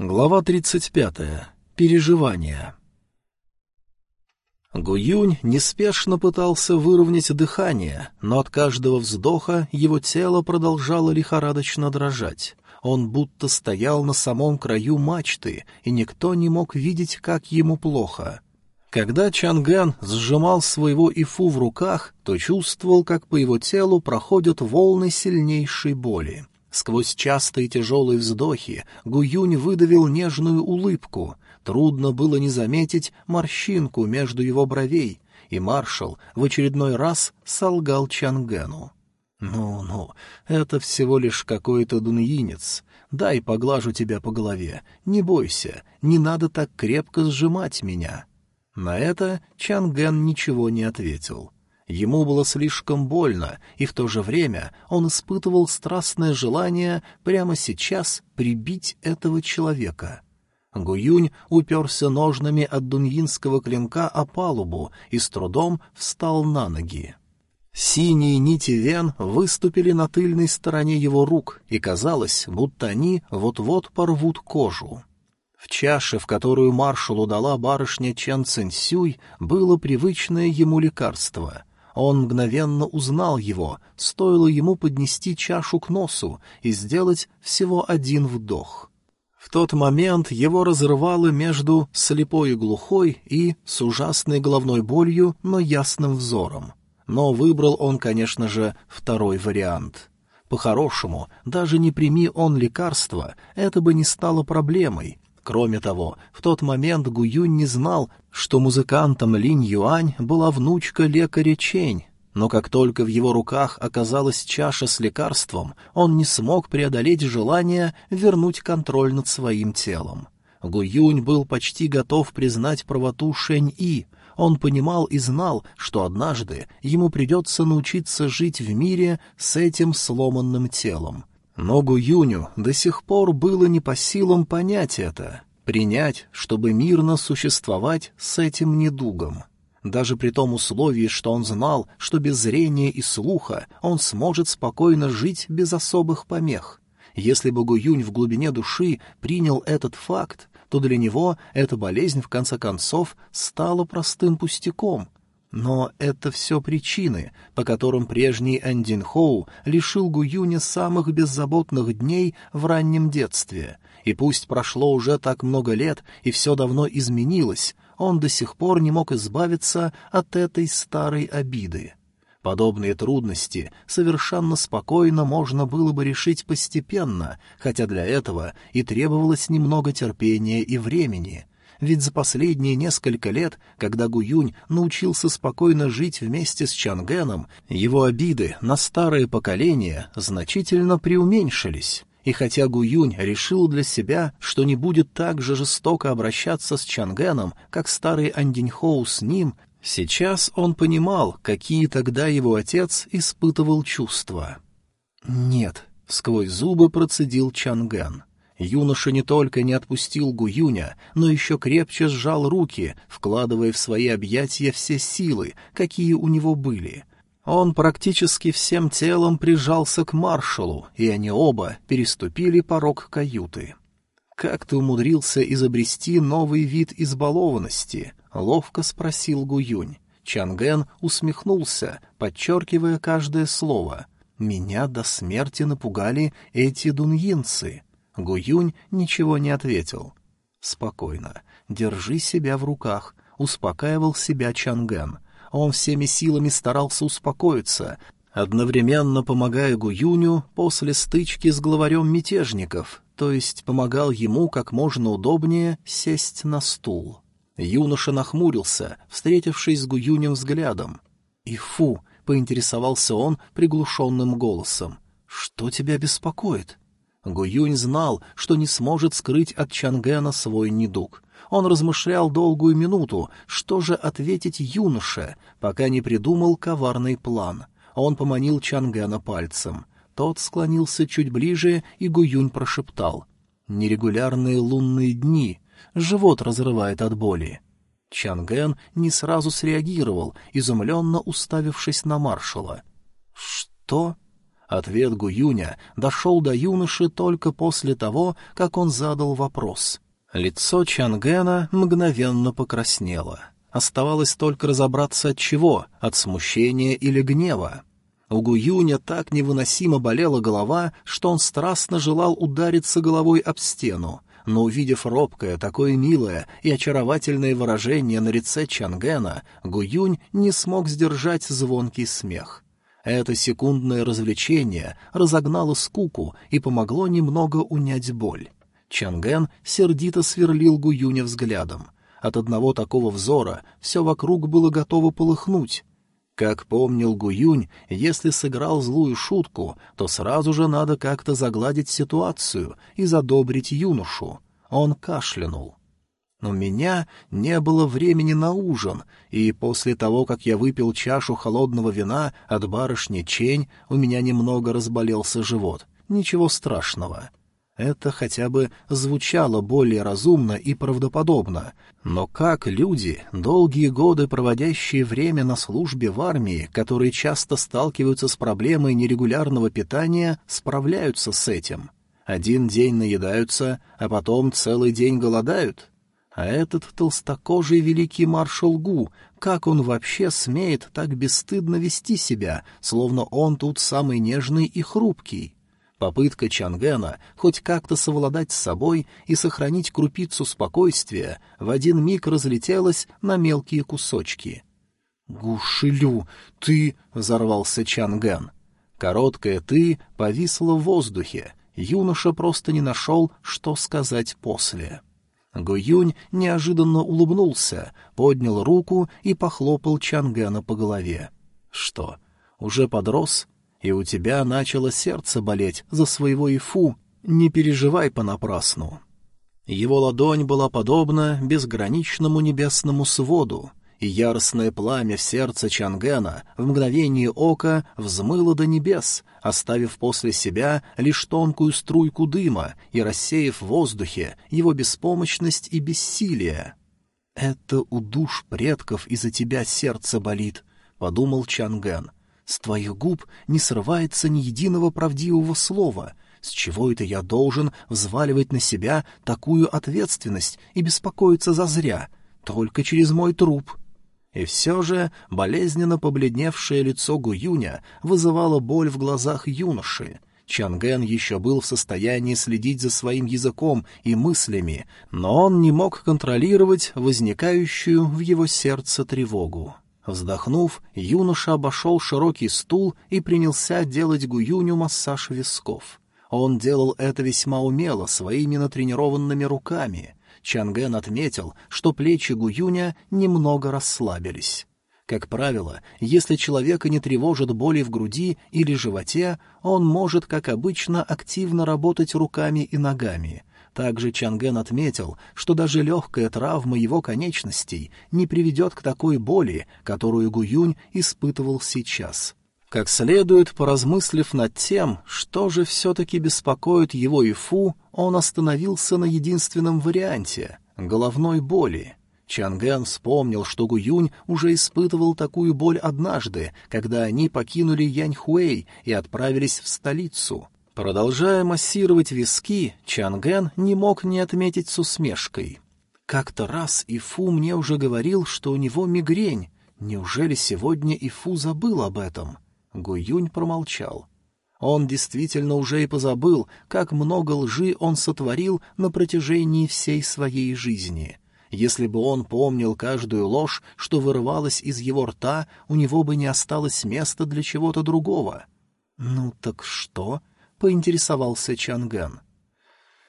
Глава 35. Переживания. Гуюнь неспешно пытался выровнять дыхание, но от каждого вздоха его тело продолжало лихорадочно дрожать. Он будто стоял на самом краю мачты, и никто не мог видеть, как ему плохо. Когда Чангэн сжимал своего ифу в руках, то чувствовал, как по его телу проходят волны сильнейшей боли. Сквозь частые тяжелые вздохи Гуюнь выдавил нежную улыбку. Трудно было не заметить морщинку между его бровей, и маршал в очередной раз солгал Чангену. «Ну-ну, это всего лишь какой-то дуньинец. Дай поглажу тебя по голове. Не бойся, не надо так крепко сжимать меня». На это Чанген ничего не ответил. Ему было слишком больно, и в то же время он испытывал страстное желание прямо сейчас прибить этого человека. Гуюнь уперся ножнами от дуньинского клинка о палубу и с трудом встал на ноги. Синие нити вен выступили на тыльной стороне его рук, и казалось, будто они вот-вот порвут кожу. В чаше, в которую маршалу дала барышня Чен Цинсюй, было привычное ему лекарство. Он мгновенно узнал его, стоило ему поднести чашу к носу и сделать всего один вдох. В тот момент его разрывало между слепой и глухой и с ужасной головной болью, но ясным взором. Но выбрал он, конечно же, второй вариант. По-хорошему, даже не прими он лекарства, это бы не стало проблемой, Кроме того, в тот момент Гуюнь не знал, что музыкантом Линь Юань была внучка лекаря Чень, но как только в его руках оказалась чаша с лекарством, он не смог преодолеть желание вернуть контроль над своим телом. Гуюнь был почти готов признать правоту Шэнь-И. Он понимал и знал, что однажды ему придется научиться жить в мире с этим сломанным телом. Но Гуюню до сих пор было не по силам понять это, принять, чтобы мирно существовать с этим недугом. Даже при том условии, что он знал, что без зрения и слуха он сможет спокойно жить без особых помех. Если бы Гуюнь в глубине души принял этот факт, то для него эта болезнь в конце концов стала простым пустяком, но это все причины, по которым прежний Эндин Хоу лишил Гуюня самых беззаботных дней в раннем детстве. И пусть прошло уже так много лет и все давно изменилось, он до сих пор не мог избавиться от этой старой обиды. Подобные трудности совершенно спокойно можно было бы решить постепенно, хотя для этого и требовалось немного терпения и времени — ведь за последние несколько лет, когда Гуюнь научился спокойно жить вместе с Чангеном, его обиды на старое поколение значительно преуменьшились. И хотя Гуюнь решил для себя, что не будет так же жестоко обращаться с Чангеном, как старый Андиньхоу с ним, сейчас он понимал, какие тогда его отец испытывал чувства. «Нет», — сквозь зубы процедил Чанген. Юноша не только не отпустил Гуюня, но еще крепче сжал руки, вкладывая в свои объятия все силы, какие у него были. Он практически всем телом прижался к маршалу, и они оба переступили порог каюты. «Как ты умудрился изобрести новый вид избалованности?» — ловко спросил Гуюнь. Чанген усмехнулся, подчеркивая каждое слово. «Меня до смерти напугали эти дуньинцы. Гуюнь ничего не ответил. «Спокойно. Держи себя в руках», — успокаивал себя Чангэн. Он всеми силами старался успокоиться, одновременно помогая Гуюню после стычки с главарем мятежников, то есть помогал ему как можно удобнее сесть на стул. Юноша нахмурился, встретившись с Гуюнем взглядом. «И фу!» — поинтересовался он приглушенным голосом. «Что тебя беспокоит?» Гуюнь знал, что не сможет скрыть от Чангена свой недуг. Он размышлял долгую минуту, что же ответить юноше, пока не придумал коварный план. Он поманил Чангена пальцем. Тот склонился чуть ближе, и Гуюнь прошептал. «Нерегулярные лунные дни. Живот разрывает от боли». Чанген не сразу среагировал, изумленно уставившись на маршала. «Что?» Ответ Гуюня дошел до юноши только после того, как он задал вопрос. Лицо Чангена мгновенно покраснело. Оставалось только разобраться от чего, от смущения или гнева. У Гуюня так невыносимо болела голова, что он страстно желал удариться головой об стену, но, увидев робкое, такое милое и очаровательное выражение на лице Чангена, Гуюнь не смог сдержать звонкий смех. Это секундное развлечение разогнало скуку и помогло немного унять боль. Чанген сердито сверлил Гуюня взглядом. От одного такого взора все вокруг было готово полыхнуть. Как помнил Гуюнь, если сыграл злую шутку, то сразу же надо как-то загладить ситуацию и задобрить юношу. Он кашлянул. У меня не было времени на ужин, и после того, как я выпил чашу холодного вина от барышни Чень, у меня немного разболелся живот. Ничего страшного. Это хотя бы звучало более разумно и правдоподобно. Но как люди, долгие годы проводящие время на службе в армии, которые часто сталкиваются с проблемой нерегулярного питания, справляются с этим? Один день наедаются, а потом целый день голодают? А этот толстокожий великий маршал Гу, как он вообще смеет так бесстыдно вести себя, словно он тут самый нежный и хрупкий? Попытка Чангена хоть как-то совладать с собой и сохранить крупицу спокойствия в один миг разлетелась на мелкие кусочки. «Гушилю, ты...» — взорвался Чанген. Короткое «ты» повисло в воздухе. Юноша просто не нашел, что сказать после. Гуюнь неожиданно улыбнулся, поднял руку и похлопал Чангена по голове. «Что, уже подрос? И у тебя начало сердце болеть за своего Ифу? Не переживай понапрасну». Его ладонь была подобна безграничному небесному своду, и яростное пламя в сердце Чангена в мгновение ока взмыло до небес, оставив после себя лишь тонкую струйку дыма и рассеяв в воздухе его беспомощность и бессилие. «Это у душ предков из-за тебя сердце болит», — подумал Чанген. «С твоих губ не срывается ни единого правдивого слова. С чего это я должен взваливать на себя такую ответственность и беспокоиться зазря? Только через мой труп». И все же болезненно побледневшее лицо Гуюня вызывало боль в глазах юноши. Чанген еще был в состоянии следить за своим языком и мыслями, но он не мог контролировать возникающую в его сердце тревогу. Вздохнув, юноша обошел широкий стул и принялся делать Гуюню массаж висков. Он делал это весьма умело, своими натренированными руками. Чанген отметил, что плечи Гуюня немного расслабились. Как правило, если человека не тревожит боли в груди или животе, он может, как обычно, активно работать руками и ногами. Также Чанген отметил, что даже легкая травма его конечностей не приведет к такой боли, которую Гуюнь испытывал сейчас. Как следует, поразмыслив над тем, что же все-таки беспокоит его и Фу, он остановился на единственном варианте — головной боли. Чангэн вспомнил, что Гуюнь уже испытывал такую боль однажды, когда они покинули Яньхуэй и отправились в столицу. Продолжая массировать виски, Чангэн не мог не отметить с усмешкой. Как-то раз Ифу мне уже говорил, что у него мигрень. Неужели сегодня Ифу забыл об этом? — Гуюнь промолчал. Он действительно уже и позабыл, как много лжи он сотворил на протяжении всей своей жизни. Если бы он помнил каждую ложь, что вырывалась из его рта, у него бы не осталось места для чего-то другого. «Ну так что?» — поинтересовался Чанган.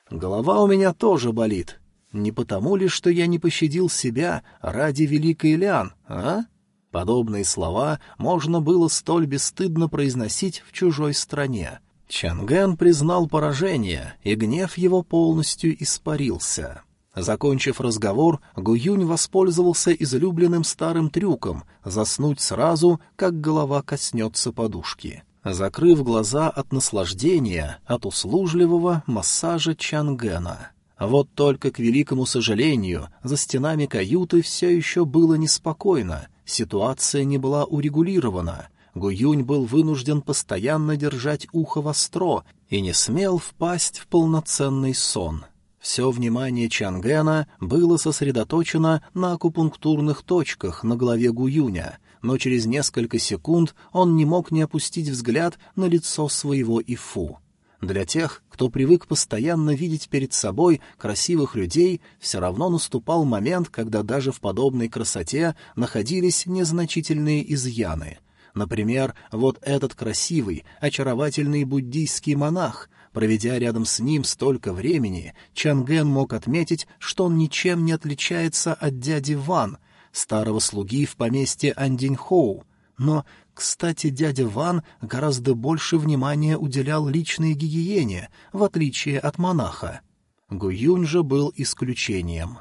«Голова у меня тоже болит. Не потому ли, что я не пощадил себя ради великой Лян, а?» Подобные слова можно было столь бесстыдно произносить в чужой стране. Чангэн признал поражение, и гнев его полностью испарился. Закончив разговор, Гуюнь воспользовался излюбленным старым трюком — заснуть сразу, как голова коснется подушки. Закрыв глаза от наслаждения, от услужливого массажа Чангена. Вот только, к великому сожалению, за стенами каюты все еще было неспокойно — Ситуация не была урегулирована. Гуюнь был вынужден постоянно держать ухо востро и не смел впасть в полноценный сон. Все внимание Чангена было сосредоточено на акупунктурных точках на голове Гуюня, но через несколько секунд он не мог не опустить взгляд на лицо своего Ифу. Для тех, кто привык постоянно видеть перед собой красивых людей, все равно наступал момент, когда даже в подобной красоте находились незначительные изъяны. Например, вот этот красивый, очаровательный буддийский монах. Проведя рядом с ним столько времени, Чанген мог отметить, что он ничем не отличается от дяди Ван, старого слуги в поместье Андиньхоу. Но кстати, дядя Ван гораздо больше внимания уделял личной гигиене, в отличие от монаха. Гуюнь же был исключением.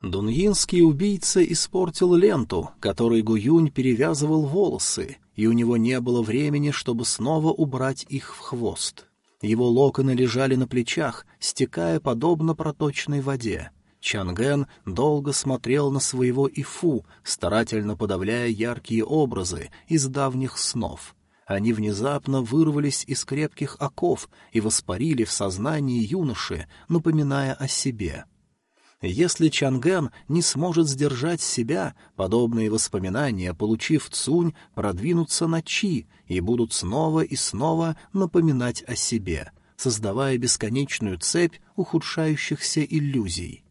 Дуньинский убийца испортил ленту, которой Гуюнь перевязывал волосы, и у него не было времени, чтобы снова убрать их в хвост. Его локоны лежали на плечах, стекая подобно проточной воде. Чанген долго смотрел на своего Ифу, старательно подавляя яркие образы из давних снов. Они внезапно вырвались из крепких оков и воспарили в сознании юноши, напоминая о себе. Если Чанген не сможет сдержать себя, подобные воспоминания, получив Цунь, продвинутся на Чи и будут снова и снова напоминать о себе, создавая бесконечную цепь ухудшающихся иллюзий.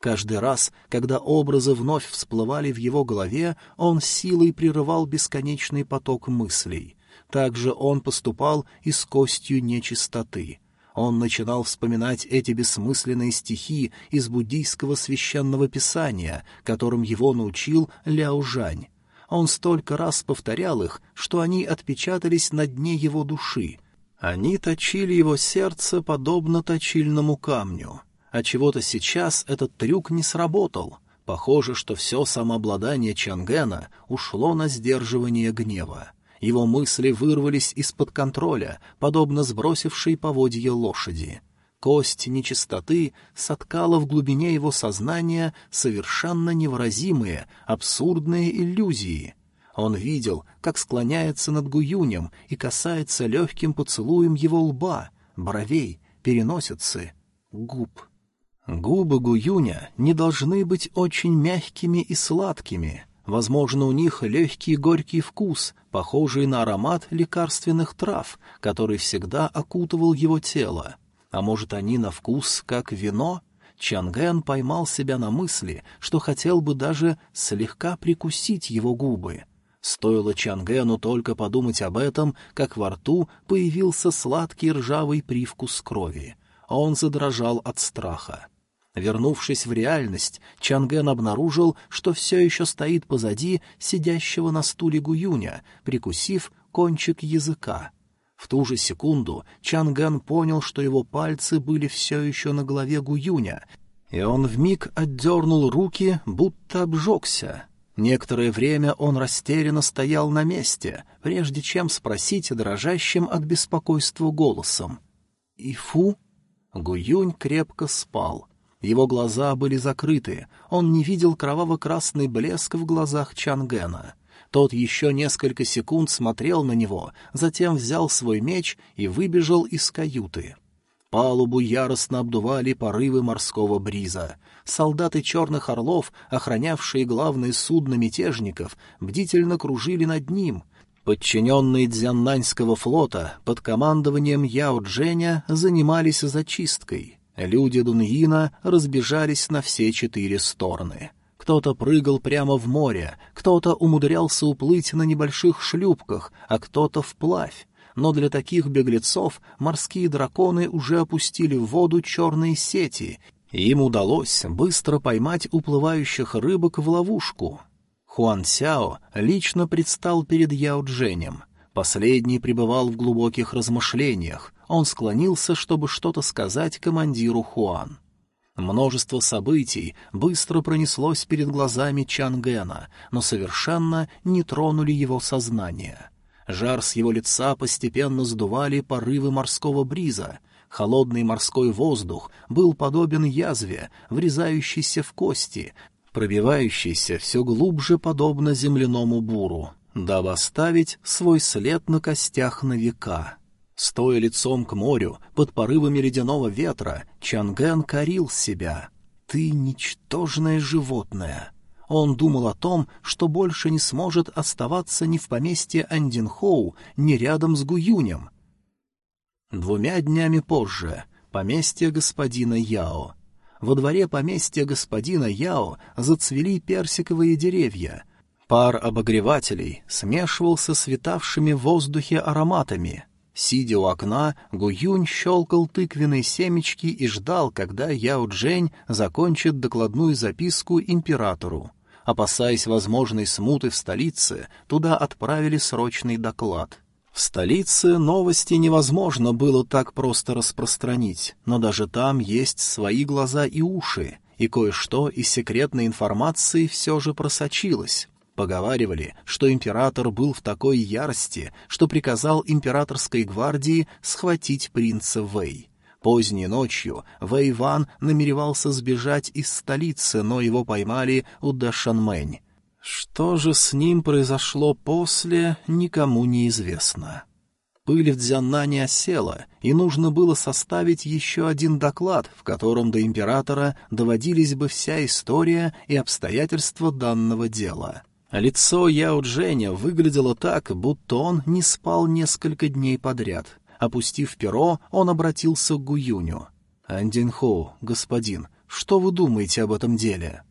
Каждый раз, когда образы вновь всплывали в его голове, он силой прерывал бесконечный поток мыслей. Также он поступал и с костью нечистоты. Он начинал вспоминать эти бессмысленные стихи из буддийского священного писания, которым его научил Ляо Жань. Он столько раз повторял их, что они отпечатались на дне его души. Они точили его сердце подобно точильному камню а чего-то сейчас этот трюк не сработал. Похоже, что все самообладание Чангена ушло на сдерживание гнева. Его мысли вырвались из-под контроля, подобно сбросившей поводье лошади. Кость нечистоты соткала в глубине его сознания совершенно невыразимые, абсурдные иллюзии. Он видел, как склоняется над Гуюнем и касается легким поцелуем его лба, бровей, переносицы, губ. Губы Гуюня не должны быть очень мягкими и сладкими. Возможно, у них легкий горький вкус, похожий на аромат лекарственных трав, который всегда окутывал его тело. А может, они на вкус как вино? Чанген поймал себя на мысли, что хотел бы даже слегка прикусить его губы. Стоило Чангену только подумать об этом, как во рту появился сладкий ржавый привкус крови. Он задрожал от страха. Вернувшись в реальность, Чанген обнаружил, что все еще стоит позади сидящего на стуле Гуюня, прикусив кончик языка. В ту же секунду Чанган понял, что его пальцы были все еще на голове Гуюня, и он вмиг отдернул руки, будто обжегся. Некоторое время он растерянно стоял на месте, прежде чем спросить дрожащим от беспокойства голосом. «Ифу?» Гуюнь крепко спал — его глаза были закрыты, он не видел кроваво-красный блеск в глазах Чангена. Тот еще несколько секунд смотрел на него, затем взял свой меч и выбежал из каюты. Палубу яростно обдували порывы морского бриза. Солдаты черных орлов, охранявшие главное судно мятежников, бдительно кружили над ним. Подчиненные Дзяннаньского флота под командованием Яо Дженя занимались зачисткой. Люди Дуньина разбежались на все четыре стороны. Кто-то прыгал прямо в море, кто-то умудрялся уплыть на небольших шлюпках, а кто-то вплавь. Но для таких беглецов морские драконы уже опустили в воду черные сети, и им удалось быстро поймать уплывающих рыбок в ловушку. Хуан Сяо лично предстал перед Яо Дженем. Последний пребывал в глубоких размышлениях, он склонился, чтобы что-то сказать командиру Хуан. Множество событий быстро пронеслось перед глазами Чангена, но совершенно не тронули его сознание. Жар с его лица постепенно сдували порывы морского бриза. Холодный морской воздух был подобен язве, врезающейся в кости, пробивающейся все глубже подобно земляному буру. дабы оставить свой след на костях на века. Стоя лицом к морю, под порывами ледяного ветра, Чанген корил себя. «Ты ничтожное животное!» Он думал о том, что больше не сможет оставаться ни в поместье Андинхоу, ни рядом с Гуюнем. Двумя днями позже поместье господина Яо. Во дворе поместья господина Яо зацвели персиковые деревья. Пар обогревателей смешивался с витавшими в воздухе ароматами. Сидя у окна, Гуюнь щелкал тыквенные семечки и ждал, когда Яо Джень закончит докладную записку императору. Опасаясь возможной смуты в столице, туда отправили срочный доклад — в столице новости невозможно было так просто распространить, но даже там есть свои глаза и уши, и кое-что из секретной информации все же просочилось. Поговаривали, что император был в такой ярости, что приказал императорской гвардии схватить принца Вэй. Поздней ночью Вэй Ван намеревался сбежать из столицы, но его поймали у Дашанмэнь. Что же с ним произошло после, никому не известно. Пыль в Дзяннане осела, и нужно было составить еще один доклад, в котором до императора доводились бы вся история и обстоятельства данного дела. Лицо Яо Дженя выглядело так, будто он не спал несколько дней подряд. Опустив перо, он обратился к Гуюню. «Андинхоу, господин, что вы думаете об этом деле?»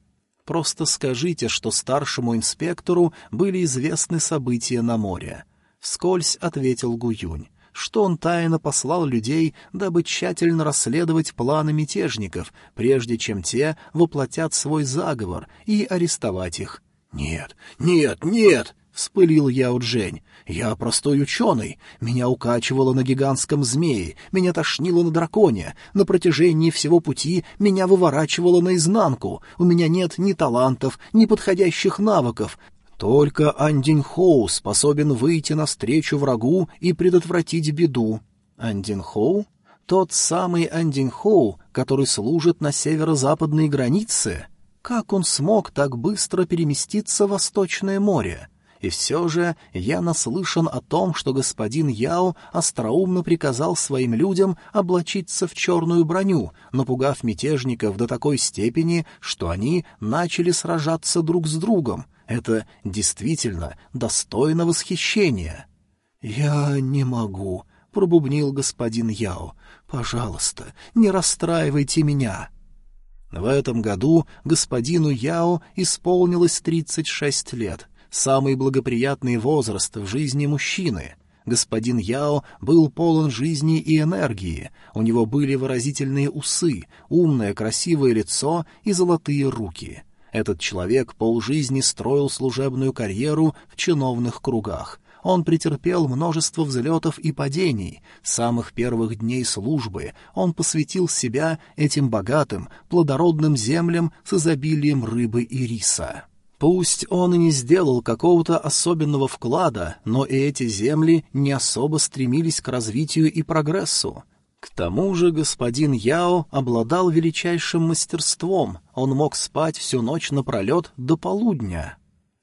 Просто скажите, что старшему инспектору были известны события на море. Вскользь ответил Гуюнь, что он тайно послал людей, дабы тщательно расследовать планы мятежников, прежде чем те воплотят свой заговор и арестовать их. «Нет, нет, нет!» — вспылил Яо Джень. Я простой ученый. Меня укачивало на гигантском змее, меня тошнило на драконе. На протяжении всего пути меня выворачивало наизнанку. У меня нет ни талантов, ни подходящих навыков. Только Андин Хоу способен выйти навстречу врагу и предотвратить беду. Андин Хоу? Тот самый Андин Хоу, который служит на северо-западной границе? Как он смог так быстро переместиться в Восточное море? И все же я наслышан о том, что господин Яо остроумно приказал своим людям облачиться в черную броню, напугав мятежников до такой степени, что они начали сражаться друг с другом. Это действительно достойно восхищения. «Я не могу», — пробубнил господин Яо. «Пожалуйста, не расстраивайте меня». В этом году господину Яо исполнилось тридцать шесть лет — самый благоприятный возраст в жизни мужчины. Господин Яо был полон жизни и энергии, у него были выразительные усы, умное красивое лицо и золотые руки. Этот человек полжизни строил служебную карьеру в чиновных кругах. Он претерпел множество взлетов и падений. С самых первых дней службы он посвятил себя этим богатым, плодородным землям с изобилием рыбы и риса. Пусть он и не сделал какого-то особенного вклада, но и эти земли не особо стремились к развитию и прогрессу. К тому же господин Яо обладал величайшим мастерством, он мог спать всю ночь напролет до полудня.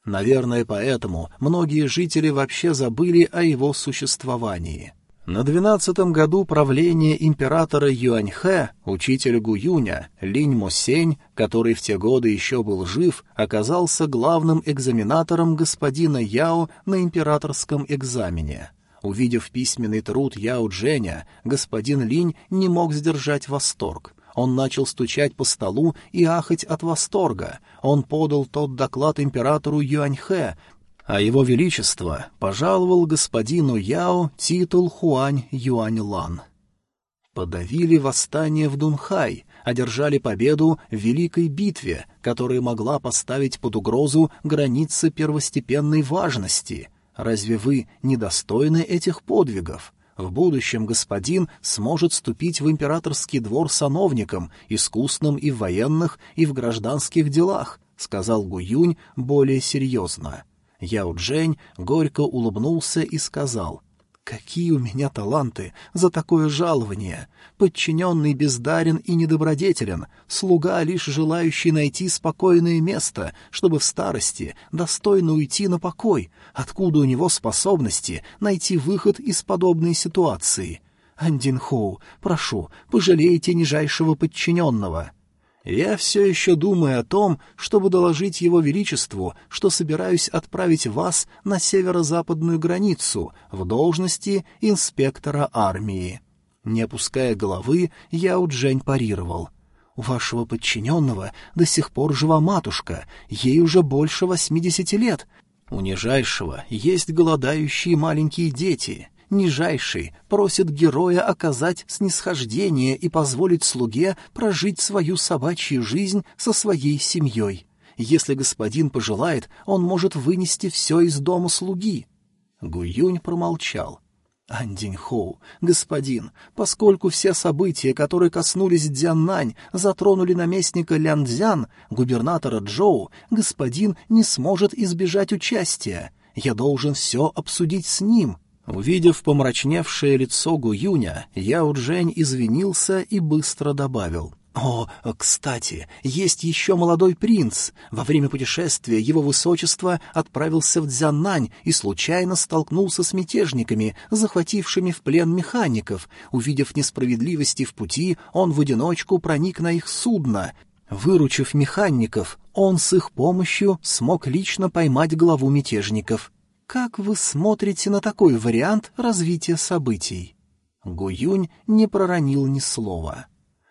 Наверное, поэтому многие жители вообще забыли о его существовании. На двенадцатом году правления императора Юаньхэ учитель Гуюня Линь Мосень, который в те годы еще был жив, оказался главным экзаменатором господина Яо на императорском экзамене. Увидев письменный труд Яо Дженя, господин Линь не мог сдержать восторг. Он начал стучать по столу и ахать от восторга. Он подал тот доклад императору Юаньхэ, а его величество пожаловал господину Яо титул Хуань Юань Лан. Подавили восстание в Дунхай, одержали победу в великой битве, которая могла поставить под угрозу границы первостепенной важности. Разве вы недостойны этих подвигов? В будущем господин сможет ступить в императорский двор сановником, искусным и в военных, и в гражданских делах, — сказал Гуюнь более серьезно. — Яо Джень горько улыбнулся и сказал, Какие у меня таланты за такое жалование! Подчиненный бездарен и недобродетелен, слуга лишь желающий найти спокойное место, чтобы в старости достойно уйти на покой. Откуда у него способности найти выход из подобной ситуации? Андин Хоу, прошу, пожалейте нижайшего подчиненного. Я все еще думаю о том, чтобы доложить его величеству, что собираюсь отправить вас на северо-западную границу в должности инспектора армии. Не опуская головы, Яо Джень парировал. «У вашего подчиненного до сих пор жива матушка, ей уже больше восьмидесяти лет. У нижайшего есть голодающие маленькие дети. Нижайший просит героя оказать снисхождение и позволить слуге прожить свою собачью жизнь со своей семьей. Если господин пожелает, он может вынести все из дома слуги. Гуюнь промолчал. Андиньхоу, господин, поскольку все события, которые коснулись Дзяннань, затронули наместника Ляндзян, губернатора Джоу, господин не сможет избежать участия. Я должен все обсудить с ним. Увидев помрачневшее лицо Гуюня, Яо Джень извинился и быстро добавил. «О, кстати, есть еще молодой принц. Во время путешествия его высочество отправился в Дзяннань и случайно столкнулся с мятежниками, захватившими в плен механиков. Увидев несправедливости в пути, он в одиночку проник на их судно. Выручив механиков, он с их помощью смог лично поймать главу мятежников. Как вы смотрите на такой вариант развития событий? Гуюнь не проронил ни слова.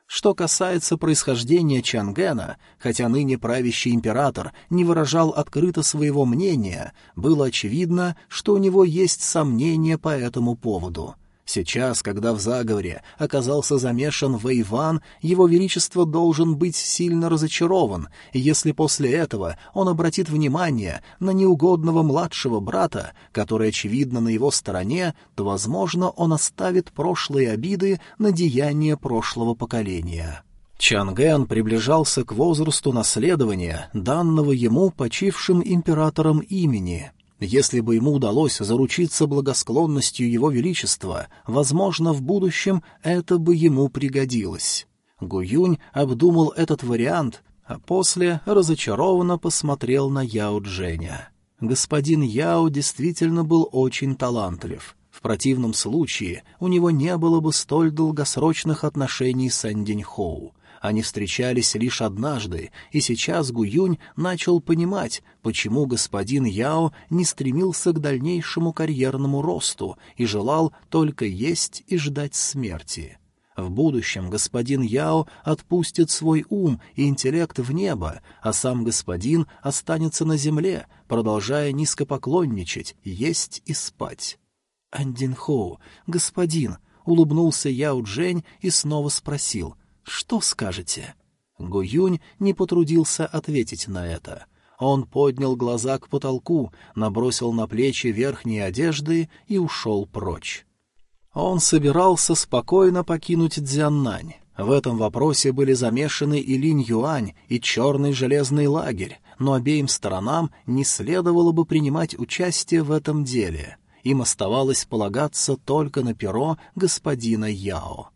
Что касается происхождения Чангена, хотя ныне правящий император не выражал открыто своего мнения, было очевидно, что у него есть сомнения по этому поводу. Сейчас, когда в заговоре оказался замешан Вэйван, его величество должен быть сильно разочарован, и если после этого он обратит внимание на неугодного младшего брата, который, очевидно, на его стороне, то, возможно, он оставит прошлые обиды на деяния прошлого поколения. Чангэн приближался к возрасту наследования, данного ему почившим императором имени — если бы ему удалось заручиться благосклонностью его величества, возможно, в будущем это бы ему пригодилось. Гуюнь обдумал этот вариант, а после разочарованно посмотрел на Яо Дженя. Господин Яо действительно был очень талантлив. В противном случае у него не было бы столь долгосрочных отношений с Андиньхоу. Они встречались лишь однажды, и сейчас Гуюнь начал понимать, почему господин Яо не стремился к дальнейшему карьерному росту и желал только есть и ждать смерти. В будущем господин Яо отпустит свой ум и интеллект в небо, а сам господин останется на земле, продолжая низкопоклонничать, есть и спать. «Андин Хоу, господин», — улыбнулся Яо Джень и снова спросил, что скажете?» Гуюнь не потрудился ответить на это. Он поднял глаза к потолку, набросил на плечи верхние одежды и ушел прочь. Он собирался спокойно покинуть Дзяннань. В этом вопросе были замешаны и Линь-Юань, и Черный железный лагерь, но обеим сторонам не следовало бы принимать участие в этом деле. Им оставалось полагаться только на перо господина Яо.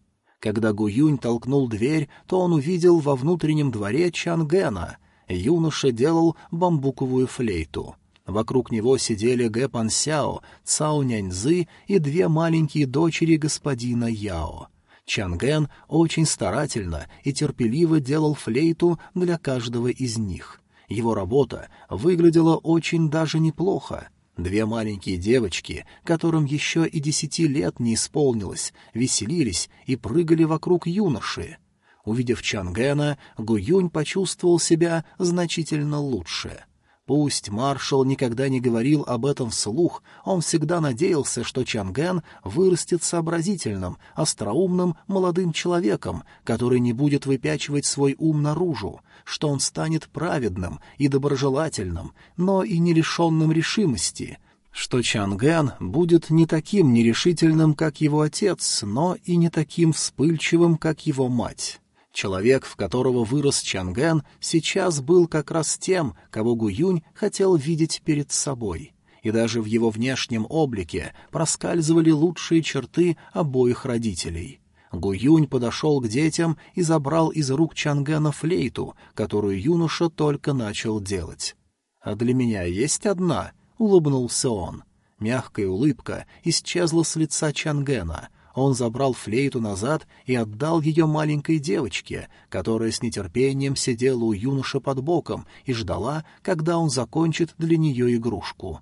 Когда Гуюнь толкнул дверь, то он увидел во внутреннем дворе Чангена. Юноша делал бамбуковую флейту. Вокруг него сидели Гэ Пан Сяо, Цао Няньзы и две маленькие дочери господина Яо. Чанген очень старательно и терпеливо делал флейту для каждого из них. Его работа выглядела очень даже неплохо. Две маленькие девочки, которым еще и десяти лет не исполнилось, веселились и прыгали вокруг юноши. Увидев Чангена, Гуюнь почувствовал себя значительно лучше. Пусть маршал никогда не говорил об этом вслух, он всегда надеялся, что Чанген вырастет сообразительным, остроумным молодым человеком, который не будет выпячивать свой ум наружу, что он станет праведным и доброжелательным, но и не лишенным решимости, что Чанген будет не таким нерешительным, как его отец, но и не таким вспыльчивым, как его мать. Человек, в которого вырос Чангэн, сейчас был как раз тем, кого Гуюнь хотел видеть перед собой. и даже в его внешнем облике проскальзывали лучшие черты обоих родителей. Гуюнь подошел к детям и забрал из рук Чангена флейту, которую юноша только начал делать. «А для меня есть одна?» — улыбнулся он. Мягкая улыбка исчезла с лица Чангена. Он забрал флейту назад и отдал ее маленькой девочке, которая с нетерпением сидела у юноши под боком и ждала, когда он закончит для нее игрушку.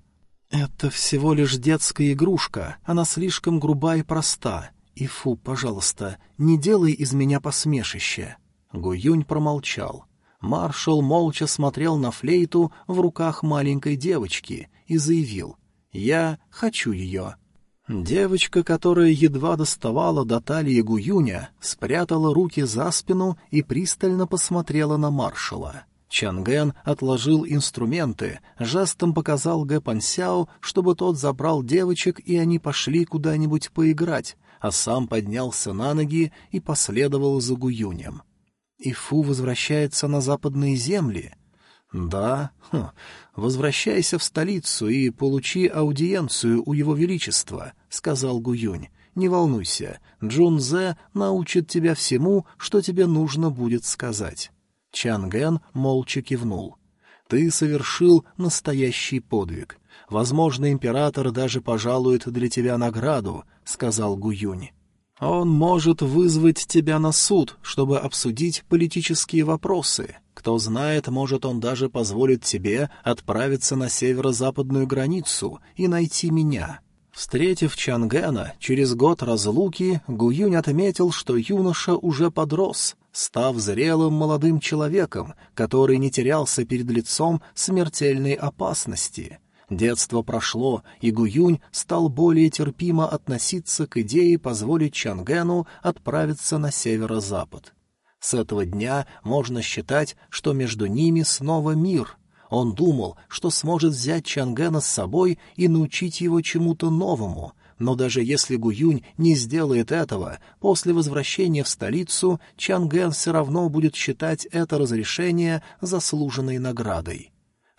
«Это всего лишь детская игрушка, она слишком груба и проста. И фу, пожалуйста, не делай из меня посмешище». Гуюнь промолчал. Маршал молча смотрел на флейту в руках маленькой девочки и заявил «Я хочу ее». Девочка, которая едва доставала до талии Гуюня, спрятала руки за спину и пристально посмотрела на маршала. Чанген отложил инструменты, жестом показал Гэ Пансяо, чтобы тот забрал девочек, и они пошли куда-нибудь поиграть, а сам поднялся на ноги и последовал за Гуюнем. Ифу возвращается на западные земли. Да, хм, возвращайся в столицу и получи аудиенцию у его величества, сказал Гуюнь. Не волнуйся, Джун Зе научит тебя всему, что тебе нужно будет сказать. Чанген молча кивнул. Ты совершил настоящий подвиг. Возможно, император даже пожалует для тебя награду, — сказал Гуюнь. Он может вызвать тебя на суд, чтобы обсудить политические вопросы. Кто знает, может, он даже позволит тебе отправиться на северо-западную границу и найти меня. Встретив Чангена, через год разлуки Гуюнь отметил, что юноша уже подрос, став зрелым молодым человеком, который не терялся перед лицом смертельной опасности. Детство прошло, и Гуюнь стал более терпимо относиться к идее позволить Чангену отправиться на северо-запад. С этого дня можно считать, что между ними снова мир. Он думал, что сможет взять Чангена с собой и научить его чему-то новому, но даже если Гуюнь не сделает этого, после возвращения в столицу Чанген все равно будет считать это разрешение заслуженной наградой.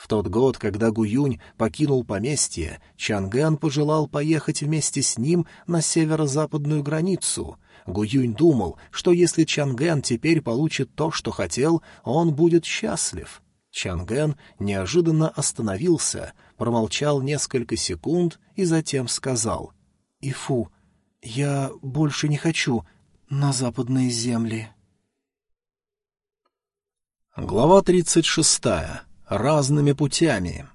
В тот год, когда Гуюнь покинул поместье, Чангэн пожелал поехать вместе с ним на северо-западную границу. Гуюнь думал, что если Чангэн теперь получит то, что хотел, он будет счастлив. Чангэн неожиданно остановился, промолчал несколько секунд и затем сказал «Ифу, я больше не хочу на западные земли». Глава тридцать шестая разными путями.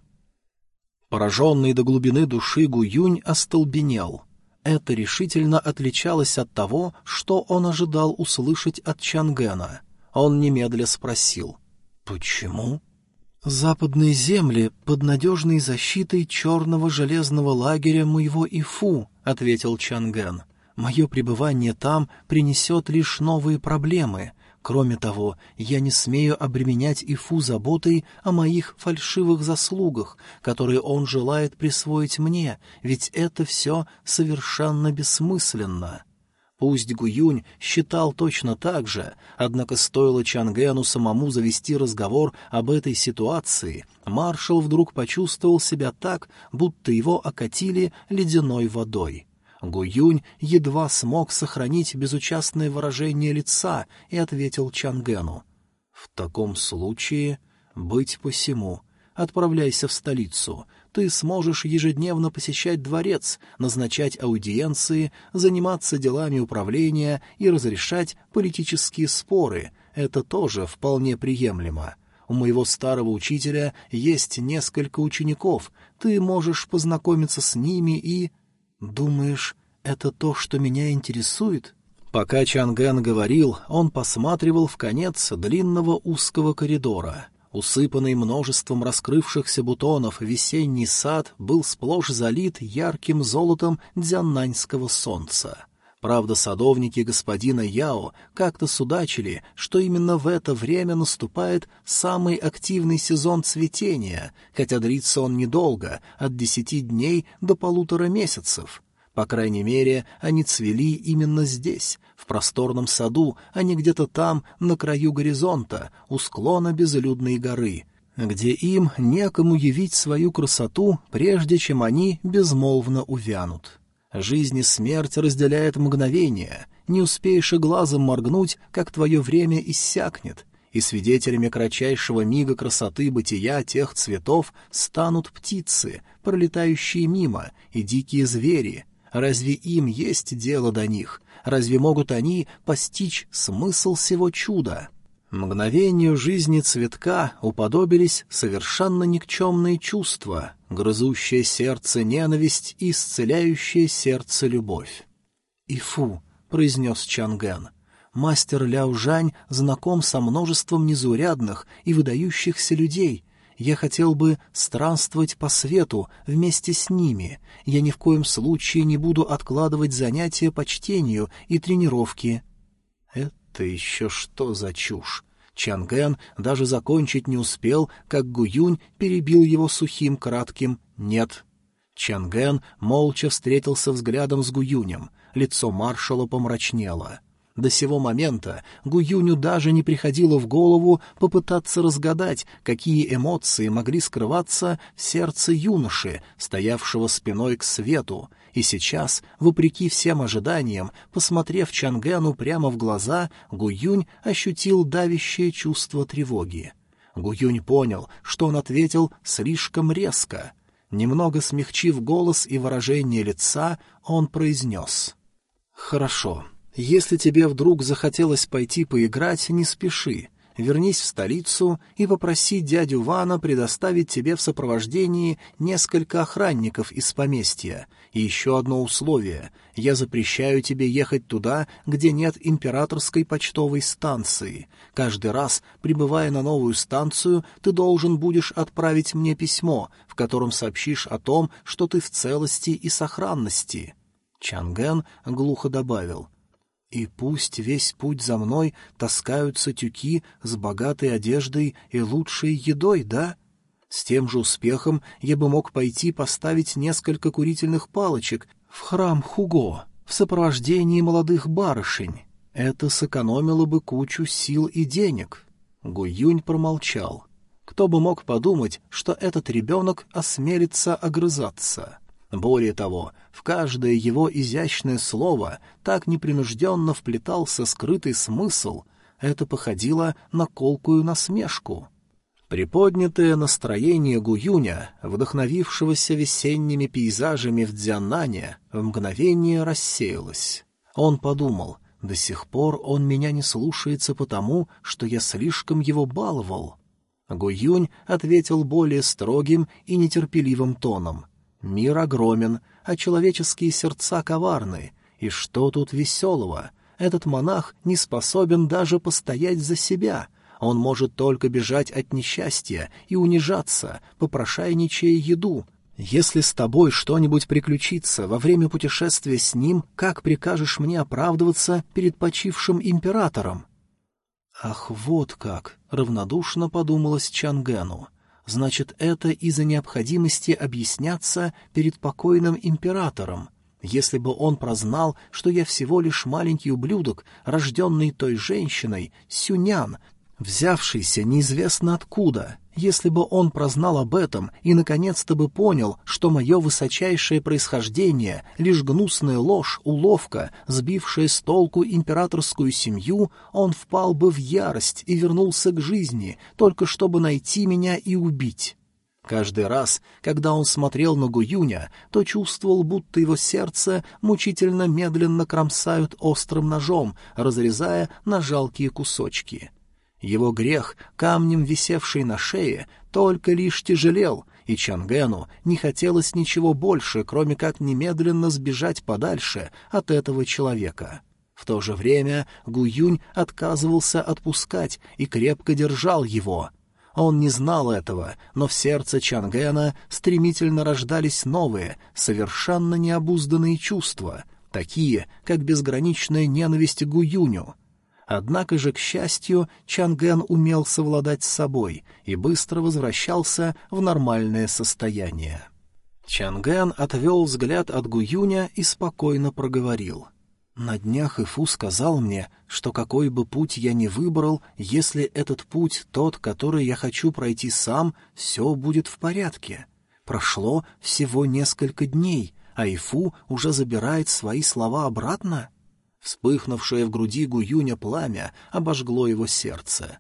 Пораженный до глубины души Гуюнь остолбенел. Это решительно отличалось от того, что он ожидал услышать от Чангена. Он немедля спросил «Почему?» «Западные земли под надежной защитой черного железного лагеря моего Ифу», — ответил Чанген. «Мое пребывание там принесет лишь новые проблемы, Кроме того, я не смею обременять Ифу заботой о моих фальшивых заслугах, которые он желает присвоить мне, ведь это все совершенно бессмысленно. Пусть Гуюнь считал точно так же, однако стоило Чангену самому завести разговор об этой ситуации, маршал вдруг почувствовал себя так, будто его окатили ледяной водой. Гуюнь едва смог сохранить безучастное выражение лица и ответил Чангену. «В таком случае быть посему. Отправляйся в столицу. Ты сможешь ежедневно посещать дворец, назначать аудиенции, заниматься делами управления и разрешать политические споры. Это тоже вполне приемлемо. У моего старого учителя есть несколько учеников. Ты можешь познакомиться с ними и...» «Думаешь, это то, что меня интересует?» Пока Чангэн говорил, он посматривал в конец длинного узкого коридора. Усыпанный множеством раскрывшихся бутонов весенний сад был сплошь залит ярким золотом дзяннаньского солнца. Правда, садовники господина Яо как-то судачили, что именно в это время наступает самый активный сезон цветения, хотя длится он недолго, от десяти дней до полутора месяцев. По крайней мере, они цвели именно здесь, в просторном саду, а не где-то там, на краю горизонта, у склона безлюдной горы. где им некому явить свою красоту, прежде чем они безмолвно увянут. Жизнь и смерть разделяет мгновение, не успеешь и глазом моргнуть, как твое время иссякнет, и свидетелями кратчайшего мига красоты бытия тех цветов станут птицы, пролетающие мимо, и дикие звери. Разве им есть дело до них? Разве могут они постичь смысл всего чуда? Мгновению жизни цветка уподобились совершенно никчемные чувства, грызущее сердце ненависть и исцеляющее сердце любовь. «Ифу», — произнес Чанген, — «мастер Ляо Жань знаком со множеством незаурядных и выдающихся людей. Я хотел бы странствовать по свету вместе с ними. Я ни в коем случае не буду откладывать занятия по чтению и тренировки». «Это еще что за чушь?» Чанген даже закончить не успел, как Гуюнь перебил его сухим кратким «нет». Чанген молча встретился взглядом с Гуюнем, лицо маршала помрачнело. До сего момента Гуюню даже не приходило в голову попытаться разгадать, какие эмоции могли скрываться в сердце юноши, стоявшего спиной к свету, и сейчас, вопреки всем ожиданиям, посмотрев Чангену прямо в глаза, Гуюнь ощутил давящее чувство тревоги. Гуюнь понял, что он ответил слишком резко. Немного смягчив голос и выражение лица, он произнес. «Хорошо. Если тебе вдруг захотелось пойти поиграть, не спеши вернись в столицу и попроси дядю Вана предоставить тебе в сопровождении несколько охранников из поместья. И еще одно условие — я запрещаю тебе ехать туда, где нет императорской почтовой станции. Каждый раз, прибывая на новую станцию, ты должен будешь отправить мне письмо, в котором сообщишь о том, что ты в целости и сохранности». Чанген глухо добавил — и пусть весь путь за мной таскаются тюки с богатой одеждой и лучшей едой, да? С тем же успехом я бы мог пойти поставить несколько курительных палочек в храм Хуго в сопровождении молодых барышень. Это сэкономило бы кучу сил и денег. Гуюнь промолчал. Кто бы мог подумать, что этот ребенок осмелится огрызаться? Более того, в каждое его изящное слово так непринужденно вплетался скрытый смысл, это походило на колкую насмешку. Приподнятое настроение Гуюня, вдохновившегося весенними пейзажами в Дзянане, в мгновение рассеялось. Он подумал, до сих пор он меня не слушается потому, что я слишком его баловал. Гуюнь ответил более строгим и нетерпеливым тоном. Мир огромен, а человеческие сердца коварны. И что тут веселого? Этот монах не способен даже постоять за себя. Он может только бежать от несчастья и унижаться, попрошайничая еду. Если с тобой что-нибудь приключится во время путешествия с ним, как прикажешь мне оправдываться перед почившим императором? Ах, вот как! — равнодушно подумалось Чангену. Значит, это из-за необходимости объясняться перед покойным императором. Если бы он прознал, что я всего лишь маленький ублюдок, рожденный той женщиной, Сюнян, взявшийся неизвестно откуда, если бы он прознал об этом и наконец-то бы понял, что мое высочайшее происхождение — лишь гнусная ложь, уловка, сбившая с толку императорскую семью, он впал бы в ярость и вернулся к жизни, только чтобы найти меня и убить. Каждый раз, когда он смотрел на Гуюня, то чувствовал, будто его сердце мучительно медленно кромсают острым ножом, разрезая на жалкие кусочки. Его грех, камнем висевший на шее, только лишь тяжелел, и Чангену не хотелось ничего больше, кроме как немедленно сбежать подальше от этого человека. В то же время Гуюнь отказывался отпускать и крепко держал его. Он не знал этого, но в сердце Чангена стремительно рождались новые, совершенно необузданные чувства, такие, как безграничная ненависть к Гуюню — Однако же, к счастью, Чанген умел совладать с собой и быстро возвращался в нормальное состояние. Чанген отвел взгляд от Гуюня и спокойно проговорил. На днях Ифу сказал мне, что какой бы путь я ни выбрал, если этот путь тот, который я хочу пройти сам, все будет в порядке. Прошло всего несколько дней, а Ифу уже забирает свои слова обратно? Вспыхнувшее в груди Гуюня пламя обожгло его сердце.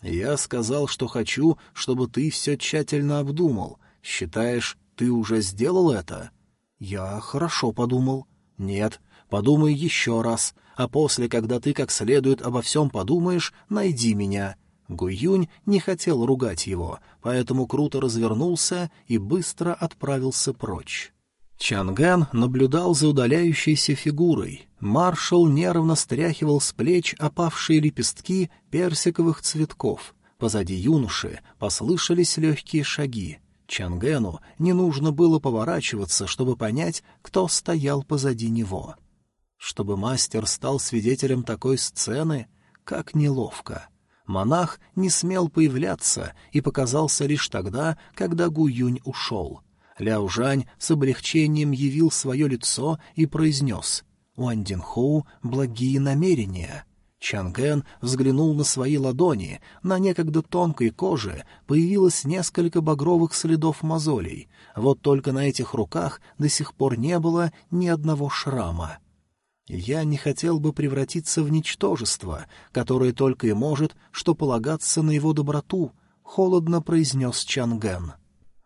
«Я сказал, что хочу, чтобы ты все тщательно обдумал. Считаешь, ты уже сделал это?» «Я хорошо подумал». «Нет, Подумай еще раз, а после, когда ты как следует обо всем подумаешь, найди меня». Гуюнь не хотел ругать его, поэтому круто развернулся и быстро отправился прочь. Чанган наблюдал за удаляющейся фигурой. Маршал нервно стряхивал с плеч опавшие лепестки персиковых цветков. Позади юноши послышались легкие шаги. Чангену не нужно было поворачиваться, чтобы понять, кто стоял позади него. Чтобы мастер стал свидетелем такой сцены, как неловко. Монах не смел появляться и показался лишь тогда, когда Гуюнь ушел. Ляо Жань с облегчением явил свое лицо и произнес «У Андинхоу благие намерения». Чанген взглянул на свои ладони, на некогда тонкой коже появилось несколько багровых следов мозолей, вот только на этих руках до сих пор не было ни одного шрама. Я не хотел бы превратиться в ничтожество, которое только и может, что полагаться на его доброту, — холодно произнес Чанген.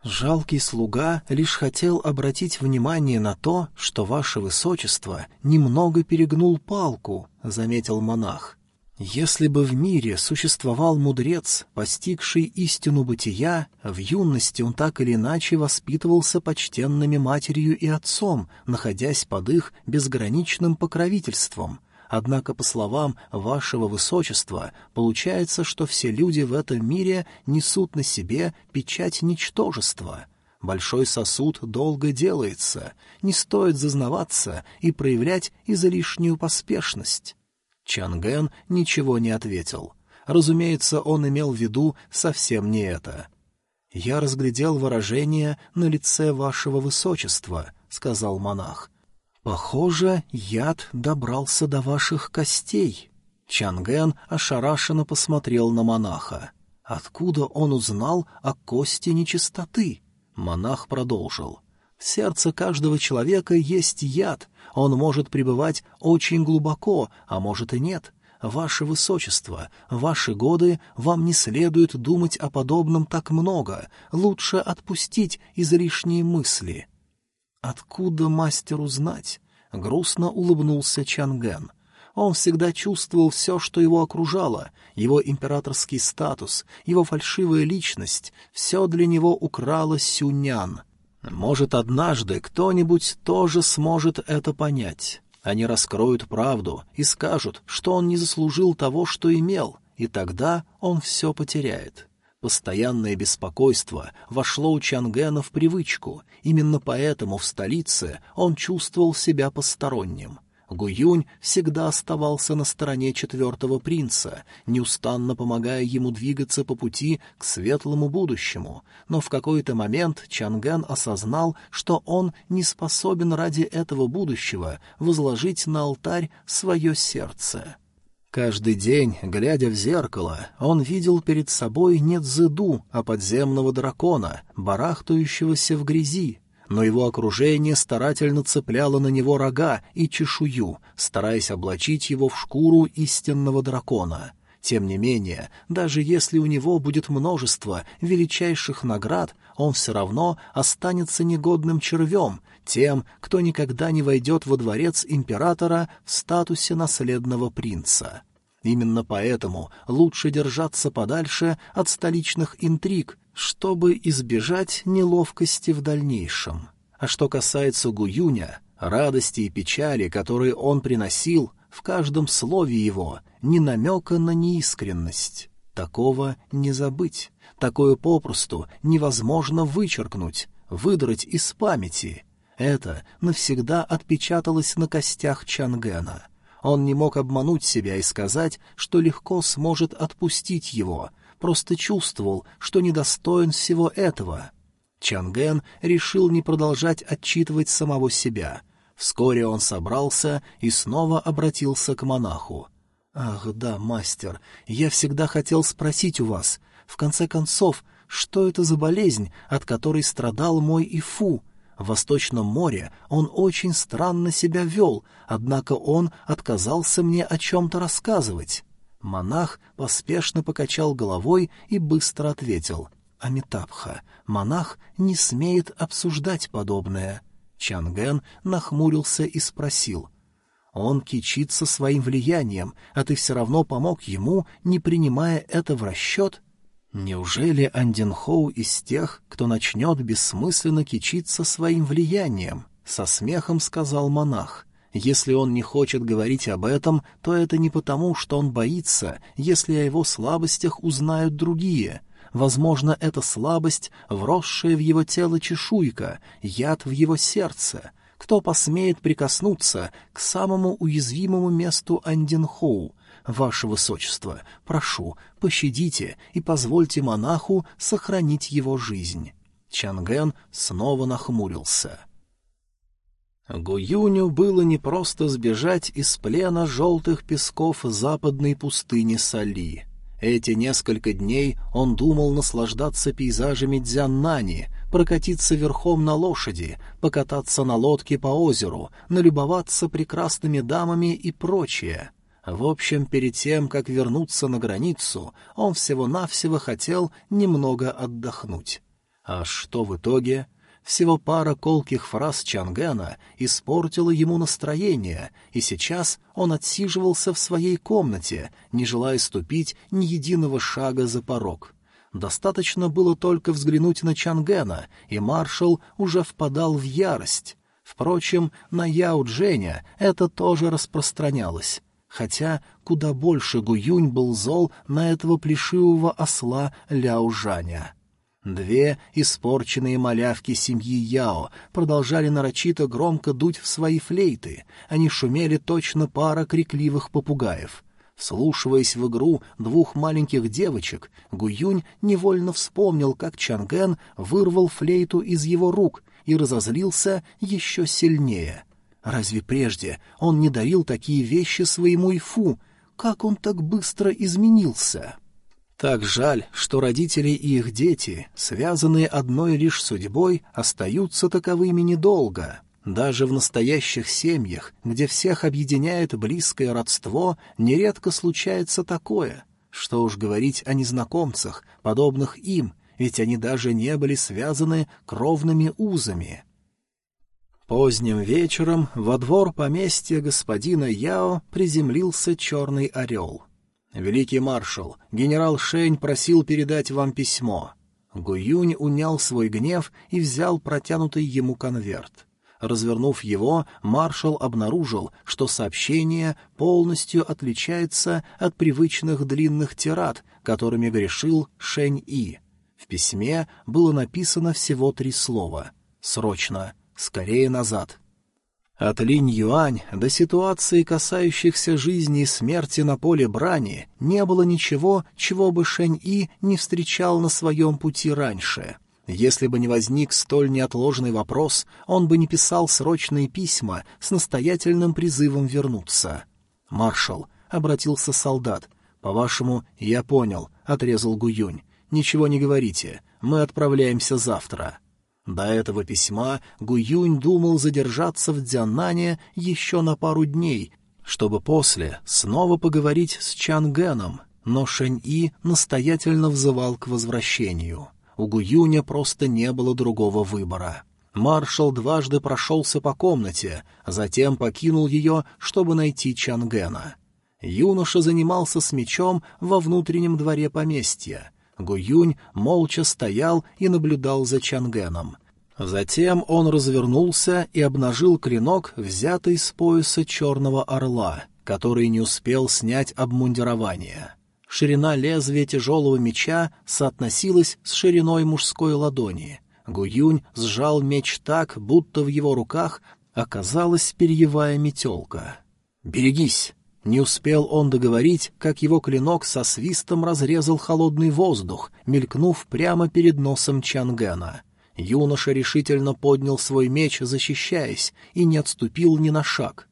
Жалкий слуга лишь хотел обратить внимание на то, что ваше высочество немного перегнул палку, — заметил монах. Если бы в мире существовал мудрец, постигший истину бытия, в юности он так или иначе воспитывался почтенными матерью и отцом, находясь под их безграничным покровительством. Однако, по словам вашего высочества, получается, что все люди в этом мире несут на себе печать ничтожества. Большой сосуд долго делается, не стоит зазнаваться и проявлять излишнюю поспешность. Чанген ничего не ответил. Разумеется, он имел в виду совсем не это. «Я разглядел выражение на лице вашего высочества», — сказал монах. «Похоже, яд добрался до ваших костей». Чанген ошарашенно посмотрел на монаха. Откуда он узнал о кости нечистоты? Монах продолжил. В сердце каждого человека есть яд, он может пребывать очень глубоко, а может и нет. Ваше Высочество, ваши годы вам не следует думать о подобном так много, лучше отпустить излишние мысли. Откуда мастеру знать? Грустно улыбнулся Чанген. Он всегда чувствовал все, что его окружало, его императорский статус, его фальшивая личность, все для него украла Сюнян — может, однажды кто-нибудь тоже сможет это понять. Они раскроют правду и скажут, что он не заслужил того, что имел, и тогда он все потеряет. Постоянное беспокойство вошло у Чангена в привычку, именно поэтому в столице он чувствовал себя посторонним. Гуюнь всегда оставался на стороне четвертого принца, неустанно помогая ему двигаться по пути к светлому будущему, но в какой-то момент Чанган осознал, что он не способен ради этого будущего возложить на алтарь свое сердце. Каждый день, глядя в зеркало, он видел перед собой не дзыду, а подземного дракона, барахтающегося в грязи, но его окружение старательно цепляло на него рога и чешую, стараясь облачить его в шкуру истинного дракона. Тем не менее, даже если у него будет множество величайших наград, он все равно останется негодным червем, тем, кто никогда не войдет во дворец императора в статусе наследного принца. Именно поэтому лучше держаться подальше от столичных интриг, чтобы избежать неловкости в дальнейшем. А что касается Гуюня, радости и печали, которые он приносил, в каждом слове его ни намека на неискренность. Такого не забыть, такое попросту невозможно вычеркнуть, выдрать из памяти. Это навсегда отпечаталось на костях Чангена. Он не мог обмануть себя и сказать, что легко сможет отпустить его — просто чувствовал, что недостоин всего этого. Чанген решил не продолжать отчитывать самого себя. Вскоре он собрался и снова обратился к монаху. «Ах, да, мастер, я всегда хотел спросить у вас, в конце концов, что это за болезнь, от которой страдал мой Ифу? В Восточном море он очень странно себя вел, однако он отказался мне о чем-то рассказывать». Монах поспешно покачал головой и быстро ответил. «Амитабха, монах не смеет обсуждать подобное». Чанген нахмурился и спросил. «Он кичится своим влиянием, а ты все равно помог ему, не принимая это в расчет?» Неужели Андинхоу из тех, кто начнет бессмысленно кичиться своим влиянием? Со смехом сказал монах. Если он не хочет говорить об этом, то это не потому, что он боится, если о его слабостях узнают другие. Возможно, это слабость, вросшая в его тело чешуйка, яд в его сердце. Кто посмеет прикоснуться к самому уязвимому месту Андинхоу? Ваше Высочество, прошу, пощадите и позвольте монаху сохранить его жизнь. Чанген снова нахмурился. Гуюню было непросто сбежать из плена желтых песков западной пустыни Сали. Эти несколько дней он думал наслаждаться пейзажами Дзяннани, прокатиться верхом на лошади, покататься на лодке по озеру, налюбоваться прекрасными дамами и прочее. В общем, перед тем, как вернуться на границу, он всего-навсего хотел немного отдохнуть. А что в итоге? Всего пара колких фраз Чангена испортила ему настроение, и сейчас он отсиживался в своей комнате, не желая ступить ни единого шага за порог. Достаточно было только взглянуть на Чангена, и маршал уже впадал в ярость. Впрочем, на Яо Дженя это тоже распространялось хотя куда больше Гуюнь был зол на этого плешивого осла Ляо Жаня. Две испорченные малявки семьи Яо продолжали нарочито громко дуть в свои флейты. Они шумели точно пара крикливых попугаев. Вслушиваясь в игру двух маленьких девочек, Гуюнь невольно вспомнил, как Чанген вырвал флейту из его рук и разозлился еще сильнее. Разве прежде он не дарил такие вещи своему Ифу? Как он так быстро изменился?» Так жаль, что родители и их дети, связанные одной лишь судьбой, остаются таковыми недолго. Даже в настоящих семьях, где всех объединяет близкое родство, нередко случается такое. Что уж говорить о незнакомцах, подобных им, ведь они даже не были связаны кровными узами. Поздним вечером во двор поместья господина Яо приземлился черный орел — «Великий маршал, генерал Шень просил передать вам письмо». Гуюнь унял свой гнев и взял протянутый ему конверт. Развернув его, маршал обнаружил, что сообщение полностью отличается от привычных длинных тират, которыми грешил Шень-И. В письме было написано всего три слова «Срочно! Скорее назад!» От Линь-Юань до ситуации, касающихся жизни и смерти на поле брани, не было ничего, чего бы Шэнь-И не встречал на своем пути раньше. Если бы не возник столь неотложный вопрос, он бы не писал срочные письма с настоятельным призывом вернуться. «Маршал», — обратился солдат, — «по-вашему, я понял», — отрезал Гуюнь. «Ничего не говорите, мы отправляемся завтра». До этого письма Гуюнь думал задержаться в Дзянане еще на пару дней, чтобы после снова поговорить с Чангеном, но Шэнь-И настоятельно взывал к возвращению. У Гуюня просто не было другого выбора. Маршал дважды прошелся по комнате, затем покинул ее, чтобы найти Чангена. Юноша занимался с мечом во внутреннем дворе поместья — Гуюнь молча стоял и наблюдал за Чангеном. Затем он развернулся и обнажил клинок, взятый с пояса черного орла, который не успел снять обмундирование. Ширина лезвия тяжелого меча соотносилась с шириной мужской ладони. Гуюнь сжал меч так, будто в его руках оказалась перьевая метелка. «Берегись!» Не успел он договорить, как его клинок со свистом разрезал холодный воздух, мелькнув прямо перед носом Чангена. Юноша решительно поднял свой меч, защищаясь, и не отступил ни на шаг.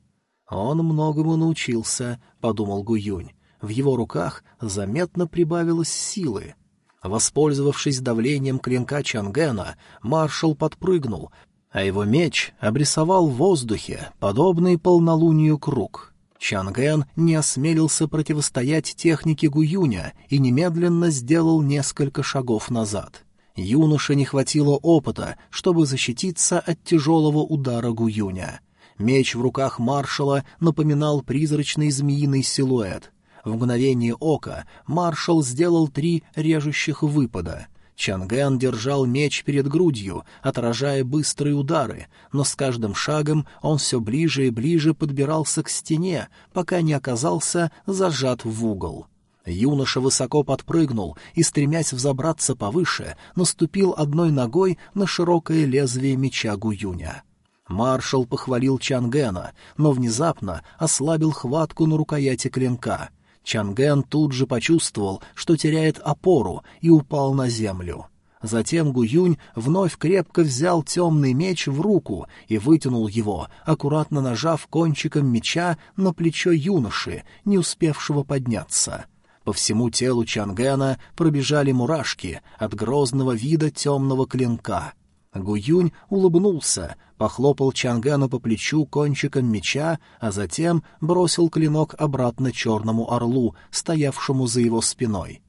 «Он многому научился», — подумал Гуюнь. В его руках заметно прибавилось силы. Воспользовавшись давлением клинка Чангена, маршал подпрыгнул, а его меч обрисовал в воздухе подобный полнолунию круг. Чанген не осмелился противостоять технике Гуюня и немедленно сделал несколько шагов назад. Юноше не хватило опыта, чтобы защититься от тяжелого удара Гуюня. Меч в руках маршала напоминал призрачный змеиный силуэт. В мгновение ока маршал сделал три режущих выпада. Чанген держал меч перед грудью, отражая быстрые удары, но с каждым шагом он все ближе и ближе подбирался к стене, пока не оказался зажат в угол. Юноша высоко подпрыгнул и, стремясь взобраться повыше, наступил одной ногой на широкое лезвие меча Гуюня. Маршал похвалил Чангена, но внезапно ослабил хватку на рукояти клинка. Чанген тут же почувствовал, что теряет опору, и упал на землю. Затем Гуюнь вновь крепко взял темный меч в руку и вытянул его, аккуратно нажав кончиком меча на плечо юноши, не успевшего подняться. По всему телу Чангена пробежали мурашки от грозного вида темного клинка — Гуюнь улыбнулся, похлопал Чангана по плечу кончиком меча, а затем бросил клинок обратно черному орлу, стоявшему за его спиной.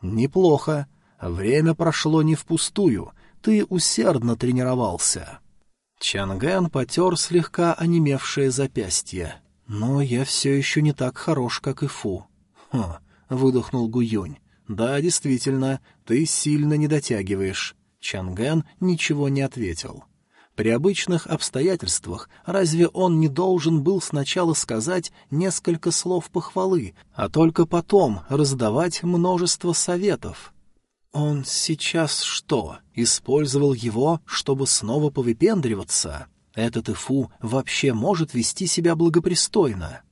«Неплохо. Время прошло не впустую. Ты усердно тренировался». Чанган потер слегка онемевшее запястье. «Но я все еще не так хорош, как и Фу». «Хм», — выдохнул Гуюнь. «Да, действительно, ты сильно не дотягиваешь». Чангэн ничего не ответил. При обычных обстоятельствах разве он не должен был сначала сказать несколько слов похвалы, а только потом раздавать множество советов? Он сейчас что, использовал его, чтобы снова повыпендриваться? Этот Ифу вообще может вести себя благопристойно.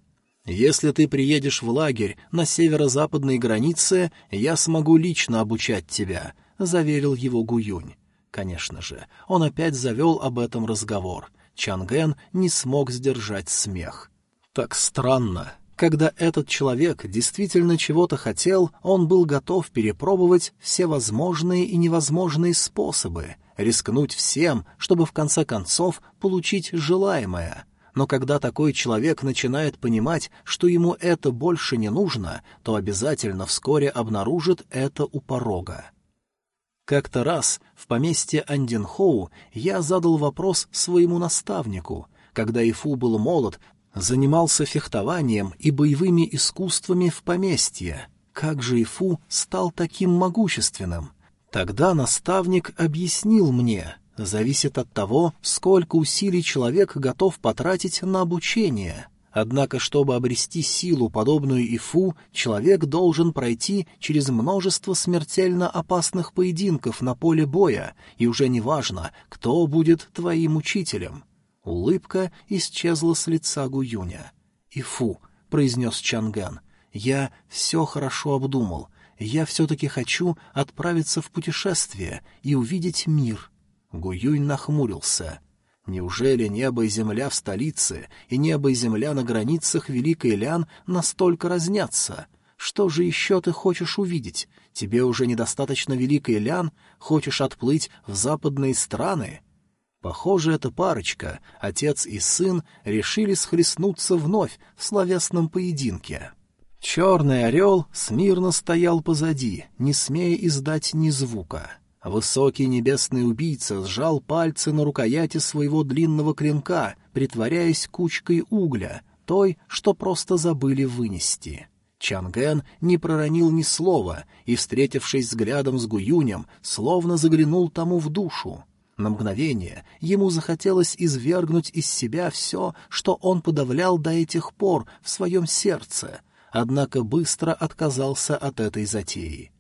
Если ты приедешь в лагерь на северо-западной границе, я смогу лично обучать тебя, заверил его Гуюнь. Конечно же, он опять завел об этом разговор. Чанген не смог сдержать смех. Так странно. Когда этот человек действительно чего-то хотел, он был готов перепробовать все возможные и невозможные способы, рискнуть всем, чтобы в конце концов получить желаемое. Но когда такой человек начинает понимать, что ему это больше не нужно, то обязательно вскоре обнаружит это у порога. Как-то раз в поместье Андинхоу я задал вопрос своему наставнику. Когда Ифу был молод, занимался фехтованием и боевыми искусствами в поместье. Как же Ифу стал таким могущественным? Тогда наставник объяснил мне, зависит от того, сколько усилий человек готов потратить на обучение. Однако, чтобы обрести силу, подобную Ифу, человек должен пройти через множество смертельно опасных поединков на поле боя, и уже не важно, кто будет твоим учителем. Улыбка исчезла с лица Гуюня. «Ифу», — произнес Чанган, — «я все хорошо обдумал. Я все-таки хочу отправиться в путешествие и увидеть мир». Гуюнь нахмурился — Неужели небо и земля в столице и небо и земля на границах Великой Лян настолько разнятся? Что же еще ты хочешь увидеть? Тебе уже недостаточно Великой Лян? Хочешь отплыть в западные страны? Похоже, эта парочка, отец и сын, решили схлестнуться вновь в словесном поединке. Черный орел смирно стоял позади, не смея издать ни звука. Высокий небесный убийца сжал пальцы на рукояти своего длинного клинка, притворяясь кучкой угля, той, что просто забыли вынести. Чанген не проронил ни слова и, встретившись взглядом с Гуюнем, словно заглянул тому в душу. На мгновение ему захотелось извергнуть из себя все, что он подавлял до этих пор в своем сердце, однако быстро отказался от этой затеи.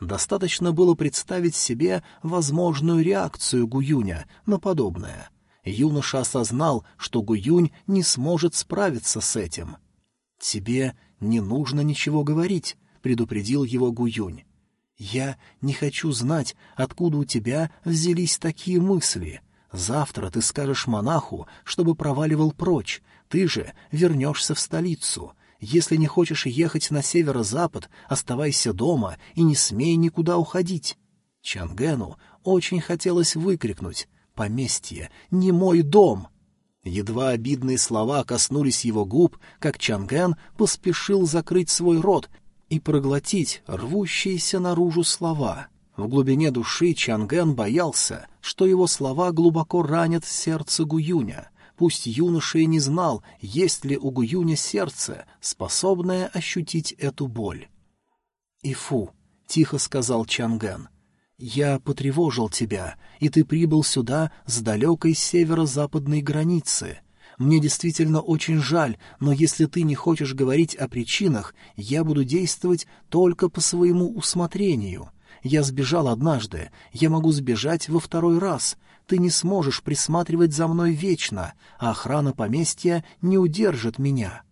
Достаточно было представить себе возможную реакцию Гуюня на подобное. Юноша осознал, что Гуюнь не сможет справиться с этим. «Тебе не нужно ничего говорить», — предупредил его Гуюнь. «Я не хочу знать, откуда у тебя взялись такие мысли. Завтра ты скажешь монаху, чтобы проваливал прочь. Ты же вернешься в столицу. Если не хочешь ехать на северо-запад, оставайся дома и не смей никуда уходить». Чангену очень хотелось выкрикнуть «Поместье! Не мой дом!» Едва обидные слова коснулись его губ, как Чанген поспешил закрыть свой рот и проглотить рвущиеся наружу слова. В глубине души Чанген боялся, что его слова глубоко ранят сердце Гуюня. Пусть юноша и не знал, есть ли у Гуюня сердце, способное ощутить эту боль. «Ифу», — тихо сказал Чанген, — «я потревожил тебя, и ты прибыл сюда с далекой северо-западной границы». Мне действительно очень жаль, но если ты не хочешь говорить о причинах, я буду действовать только по своему усмотрению. Я сбежал однажды, я могу сбежать во второй раз. Ты не сможешь присматривать за мной вечно, а охрана поместья не удержит меня».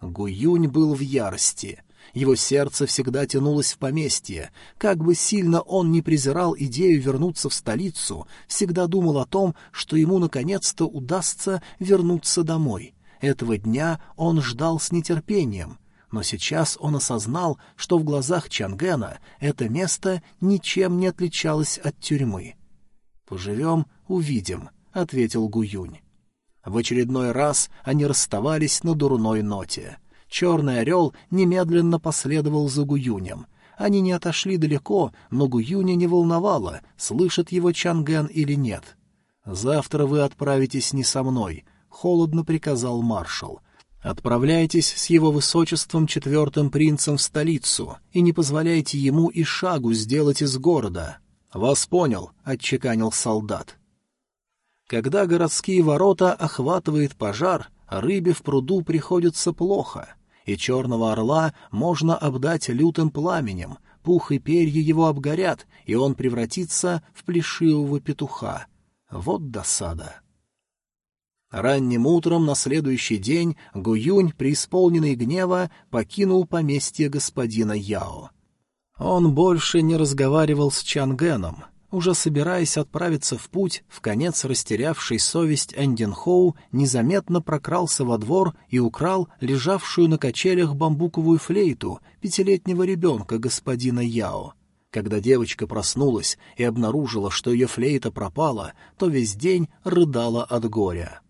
Гуюнь был в ярости. Его сердце всегда тянулось в поместье. Как бы сильно он ни презирал идею вернуться в столицу, всегда думал о том, что ему наконец-то удастся вернуться домой. Этого дня он ждал с нетерпением. Но сейчас он осознал, что в глазах Чангена это место ничем не отличалось от тюрьмы. «Поживем — увидим», — ответил Гуюнь. В очередной раз они расставались на дурной ноте — Черный орел немедленно последовал за Гуюнем. Они не отошли далеко, но Гуюня не волновало, слышит его Чанген или нет. «Завтра вы отправитесь не со мной», — холодно приказал маршал. «Отправляйтесь с его высочеством четвертым принцем в столицу и не позволяйте ему и шагу сделать из города». «Вас понял», — отчеканил солдат. Когда городские ворота охватывает пожар, рыбе в пруду приходится плохо и черного орла можно обдать лютым пламенем, пух и перья его обгорят, и он превратится в плешивого петуха. Вот досада. Ранним утром на следующий день Гуюнь, преисполненный гнева, покинул поместье господина Яо. Он больше не разговаривал с Чангеном, уже собираясь отправиться в путь, в конец растерявший совесть Эндин Хоу незаметно прокрался во двор и украл лежавшую на качелях бамбуковую флейту пятилетнего ребенка господина Яо. Когда девочка проснулась и обнаружила, что ее флейта пропала, то весь день рыдала от горя.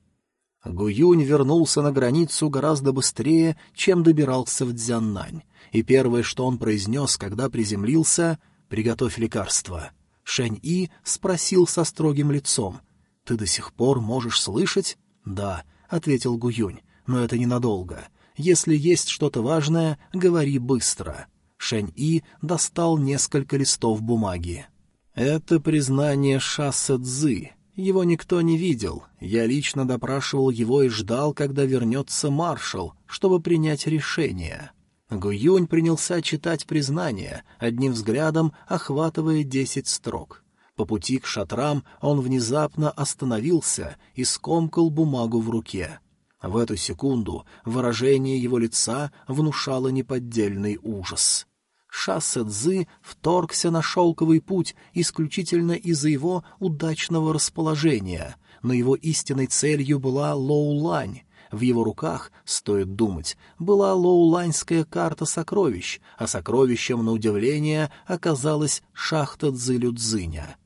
Гуюнь вернулся на границу гораздо быстрее, чем добирался в Дзяннань, и первое, что он произнес, когда приземлился — «Приготовь лекарство». Шэнь-И спросил со строгим лицом. «Ты до сих пор можешь слышать?» «Да», — ответил Гуюнь, — «но это ненадолго. Если есть что-то важное, говори быстро». Шэнь-И достал несколько листов бумаги. «Это признание Шассе Цзы. Его никто не видел. Я лично допрашивал его и ждал, когда вернется маршал, чтобы принять решение». Гуюнь принялся читать признание, одним взглядом охватывая десять строк. По пути к шатрам он внезапно остановился и скомкал бумагу в руке. В эту секунду выражение его лица внушало неподдельный ужас. Шассе Цзы вторгся на шелковый путь исключительно из-за его удачного расположения, но его истинной целью была Лоулань, в его руках, стоит думать, была лоуланьская карта сокровищ, а сокровищем, на удивление, оказалась шахта Цзилю-Цзиня.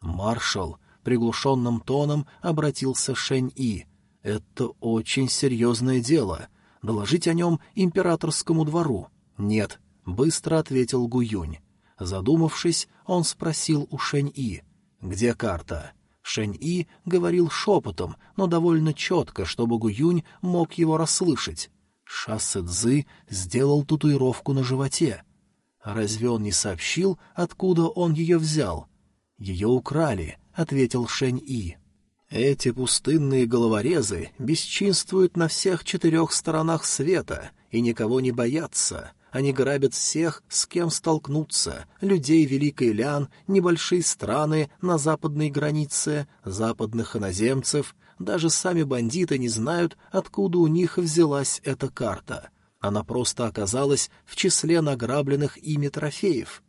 Маршал приглушенным тоном обратился Шэнь-И. «Это очень серьезное дело. Доложить о нем императорскому двору?» «Нет», — быстро ответил Гуюнь. Задумавшись, он спросил у Шэнь-И. «Где карта?» Шэнь-И говорил шепотом, но довольно четко, чтобы Гуюнь мог его расслышать. Шассы Цзы сделал татуировку на животе. Разве он не сообщил, откуда он ее взял? «Ее украли», — ответил Шэнь-И. «Эти пустынные головорезы бесчинствуют на всех четырех сторонах света и никого не боятся. Они грабят всех, с кем столкнутся, людей Великой Лян, небольшие страны на западной границе, западных иноземцев. Даже сами бандиты не знают, откуда у них взялась эта карта. Она просто оказалась в числе награбленных ими трофеев.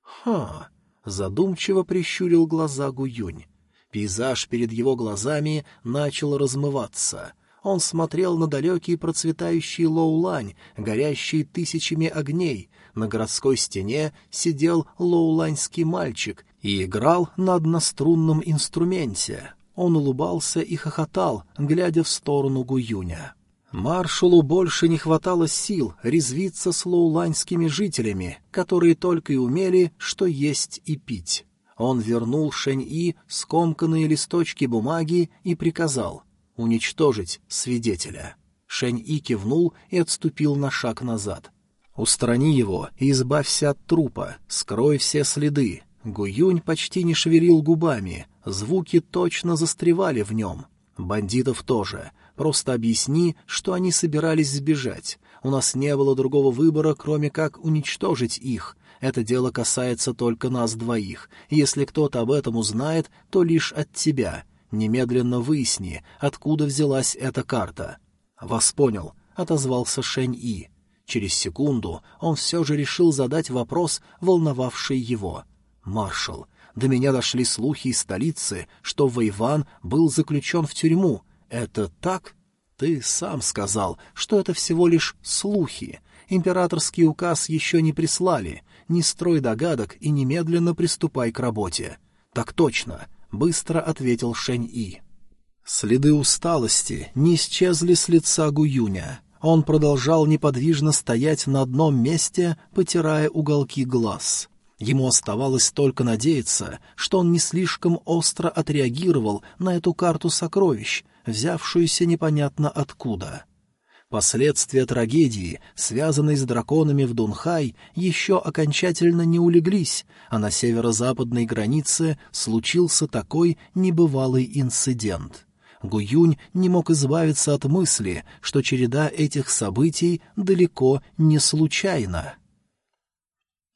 «Ха!» — задумчиво прищурил глаза Гуюнь. Пейзаж перед его глазами начал размываться. Он смотрел на далекий процветающий Лоулань, горящий тысячами огней. На городской стене сидел лоуланьский мальчик и играл на однострунном инструменте. Он улыбался и хохотал, глядя в сторону Гуюня. Маршалу больше не хватало сил резвиться с лоуланьскими жителями, которые только и умели, что есть и пить. Он вернул Шэнь-И скомканные листочки бумаги и приказал уничтожить свидетеля. Шэнь-И кивнул и отступил на шаг назад. «Устрани его и избавься от трупа, скрой все следы». Гуюнь почти не шевелил губами, звуки точно застревали в нем. Бандитов тоже. Просто объясни, что они собирались сбежать. У нас не было другого выбора, кроме как уничтожить их, это дело касается только нас двоих. Если кто-то об этом узнает, то лишь от тебя. Немедленно выясни, откуда взялась эта карта». «Вас понял», — отозвался Шэнь-И. Через секунду он все же решил задать вопрос, волновавший его. «Маршал, до меня дошли слухи из столицы, что Вэйван был заключен в тюрьму. Это так?» «Ты сам сказал, что это всего лишь слухи. Императорский указ еще не прислали не строй догадок и немедленно приступай к работе. Так точно, быстро ответил Шэнь-И. Следы усталости не исчезли с лица Гуюня. Он продолжал неподвижно стоять на одном месте, потирая уголки глаз. Ему оставалось только надеяться, что он не слишком остро отреагировал на эту карту сокровищ, взявшуюся непонятно откуда. Последствия трагедии, связанной с драконами в Дунхай, еще окончательно не улеглись, а на северо-западной границе случился такой небывалый инцидент. Гуюнь не мог избавиться от мысли, что череда этих событий далеко не случайна.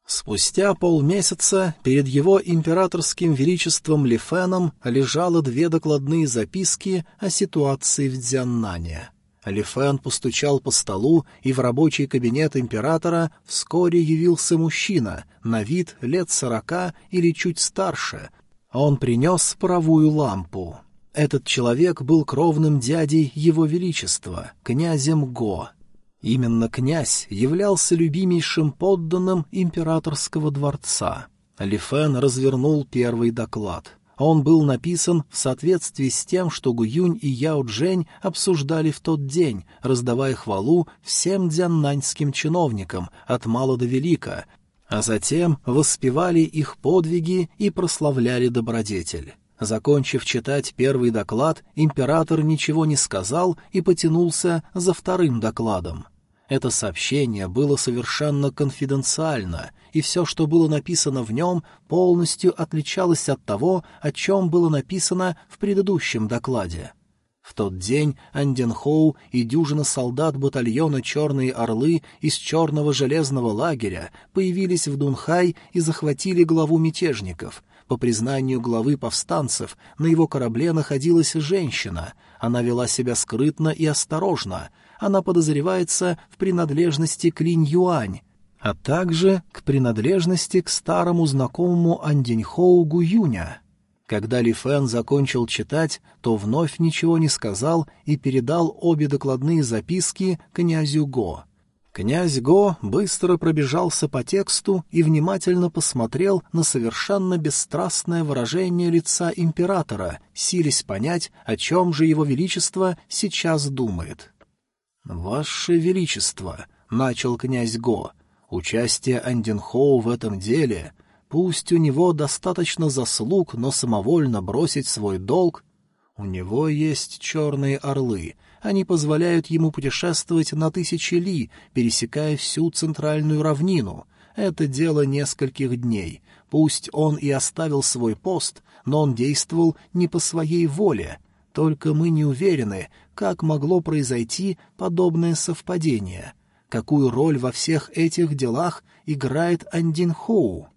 Спустя полмесяца перед его императорским величеством Лифеном лежало две докладные записки о ситуации в Дзяннане. Алифен постучал по столу, и в рабочий кабинет императора вскоре явился мужчина, на вид лет сорока или чуть старше. Он принес паровую лампу. Этот человек был кровным дядей его величества, князем Го. Именно князь являлся любимейшим подданным императорского дворца. Лифен развернул первый доклад — он был написан в соответствии с тем, что Гуюнь и Яо Джень обсуждали в тот день, раздавая хвалу всем дзяннаньским чиновникам, от мала до велика, а затем воспевали их подвиги и прославляли добродетель. Закончив читать первый доклад, император ничего не сказал и потянулся за вторым докладом. Это сообщение было совершенно конфиденциально, и все, что было написано в нем, полностью отличалось от того, о чем было написано в предыдущем докладе. В тот день Анден Хоу и дюжина солдат батальона «Черные орлы» из черного железного лагеря появились в Дунхай и захватили главу мятежников. По признанию главы повстанцев, на его корабле находилась женщина. Она вела себя скрытно и осторожно, она подозревается в принадлежности к Линь-Юань, а также к принадлежности к старому знакомому Андиньхоу Гуюня. Когда Ли Фэн закончил читать, то вновь ничего не сказал и передал обе докладные записки князю Го. Князь Го быстро пробежался по тексту и внимательно посмотрел на совершенно бесстрастное выражение лица императора, силясь понять, о чем же его величество сейчас думает. «Ваше Величество», — начал князь Го, — «участие Андинхоу в этом деле, пусть у него достаточно заслуг, но самовольно бросить свой долг, у него есть черные орлы, они позволяют ему путешествовать на тысячи ли, пересекая всю центральную равнину. Это дело нескольких дней. Пусть он и оставил свой пост, но он действовал не по своей воле. Только мы не уверены, как могло произойти подобное совпадение? Какую роль во всех этих делах играет Андин Хоу?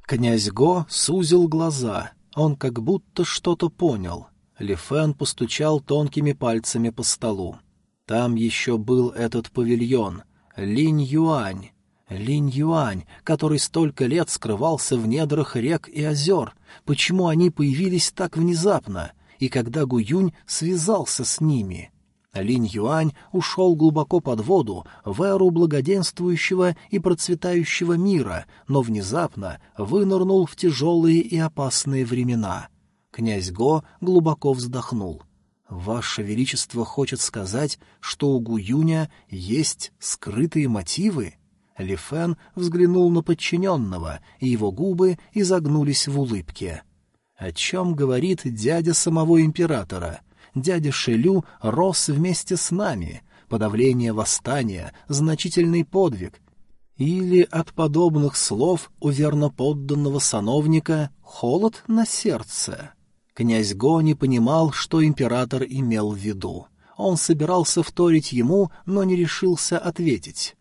Князь Го сузил глаза. Он как будто что-то понял. Ли Фэн постучал тонкими пальцами по столу. Там еще был этот павильон. Линь Юань. Линь Юань, который столько лет скрывался в недрах рек и озер, почему они появились так внезапно, и когда Гуюнь связался с ними? Линь Юань ушел глубоко под воду, в эру благоденствующего и процветающего мира, но внезапно вынырнул в тяжелые и опасные времена. Князь Го глубоко вздохнул. «Ваше Величество хочет сказать, что у Гуюня есть скрытые мотивы?» Ли Фен взглянул на подчиненного, и его губы изогнулись в улыбке. О чем говорит дядя самого императора? Дядя Шелю рос вместе с нами. Подавление восстания — значительный подвиг. Или от подобных слов у верноподданного сановника холод на сердце. Князь Го не понимал, что император имел в виду. Он собирался вторить ему, но не решился ответить.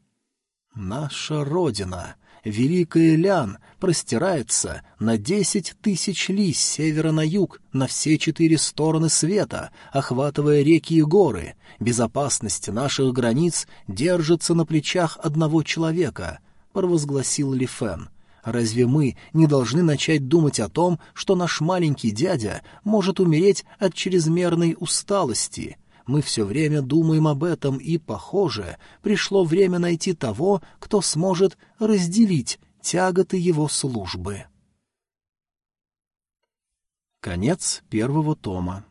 Наша Родина, Великая Лян, простирается на десять тысяч ли с севера на юг, на все четыре стороны света, охватывая реки и горы. Безопасность наших границ держится на плечах одного человека, — провозгласил Ли Фен. Разве мы не должны начать думать о том, что наш маленький дядя может умереть от чрезмерной усталости? Мы все время думаем об этом, и, похоже, пришло время найти того, кто сможет разделить тяготы его службы. Конец первого тома.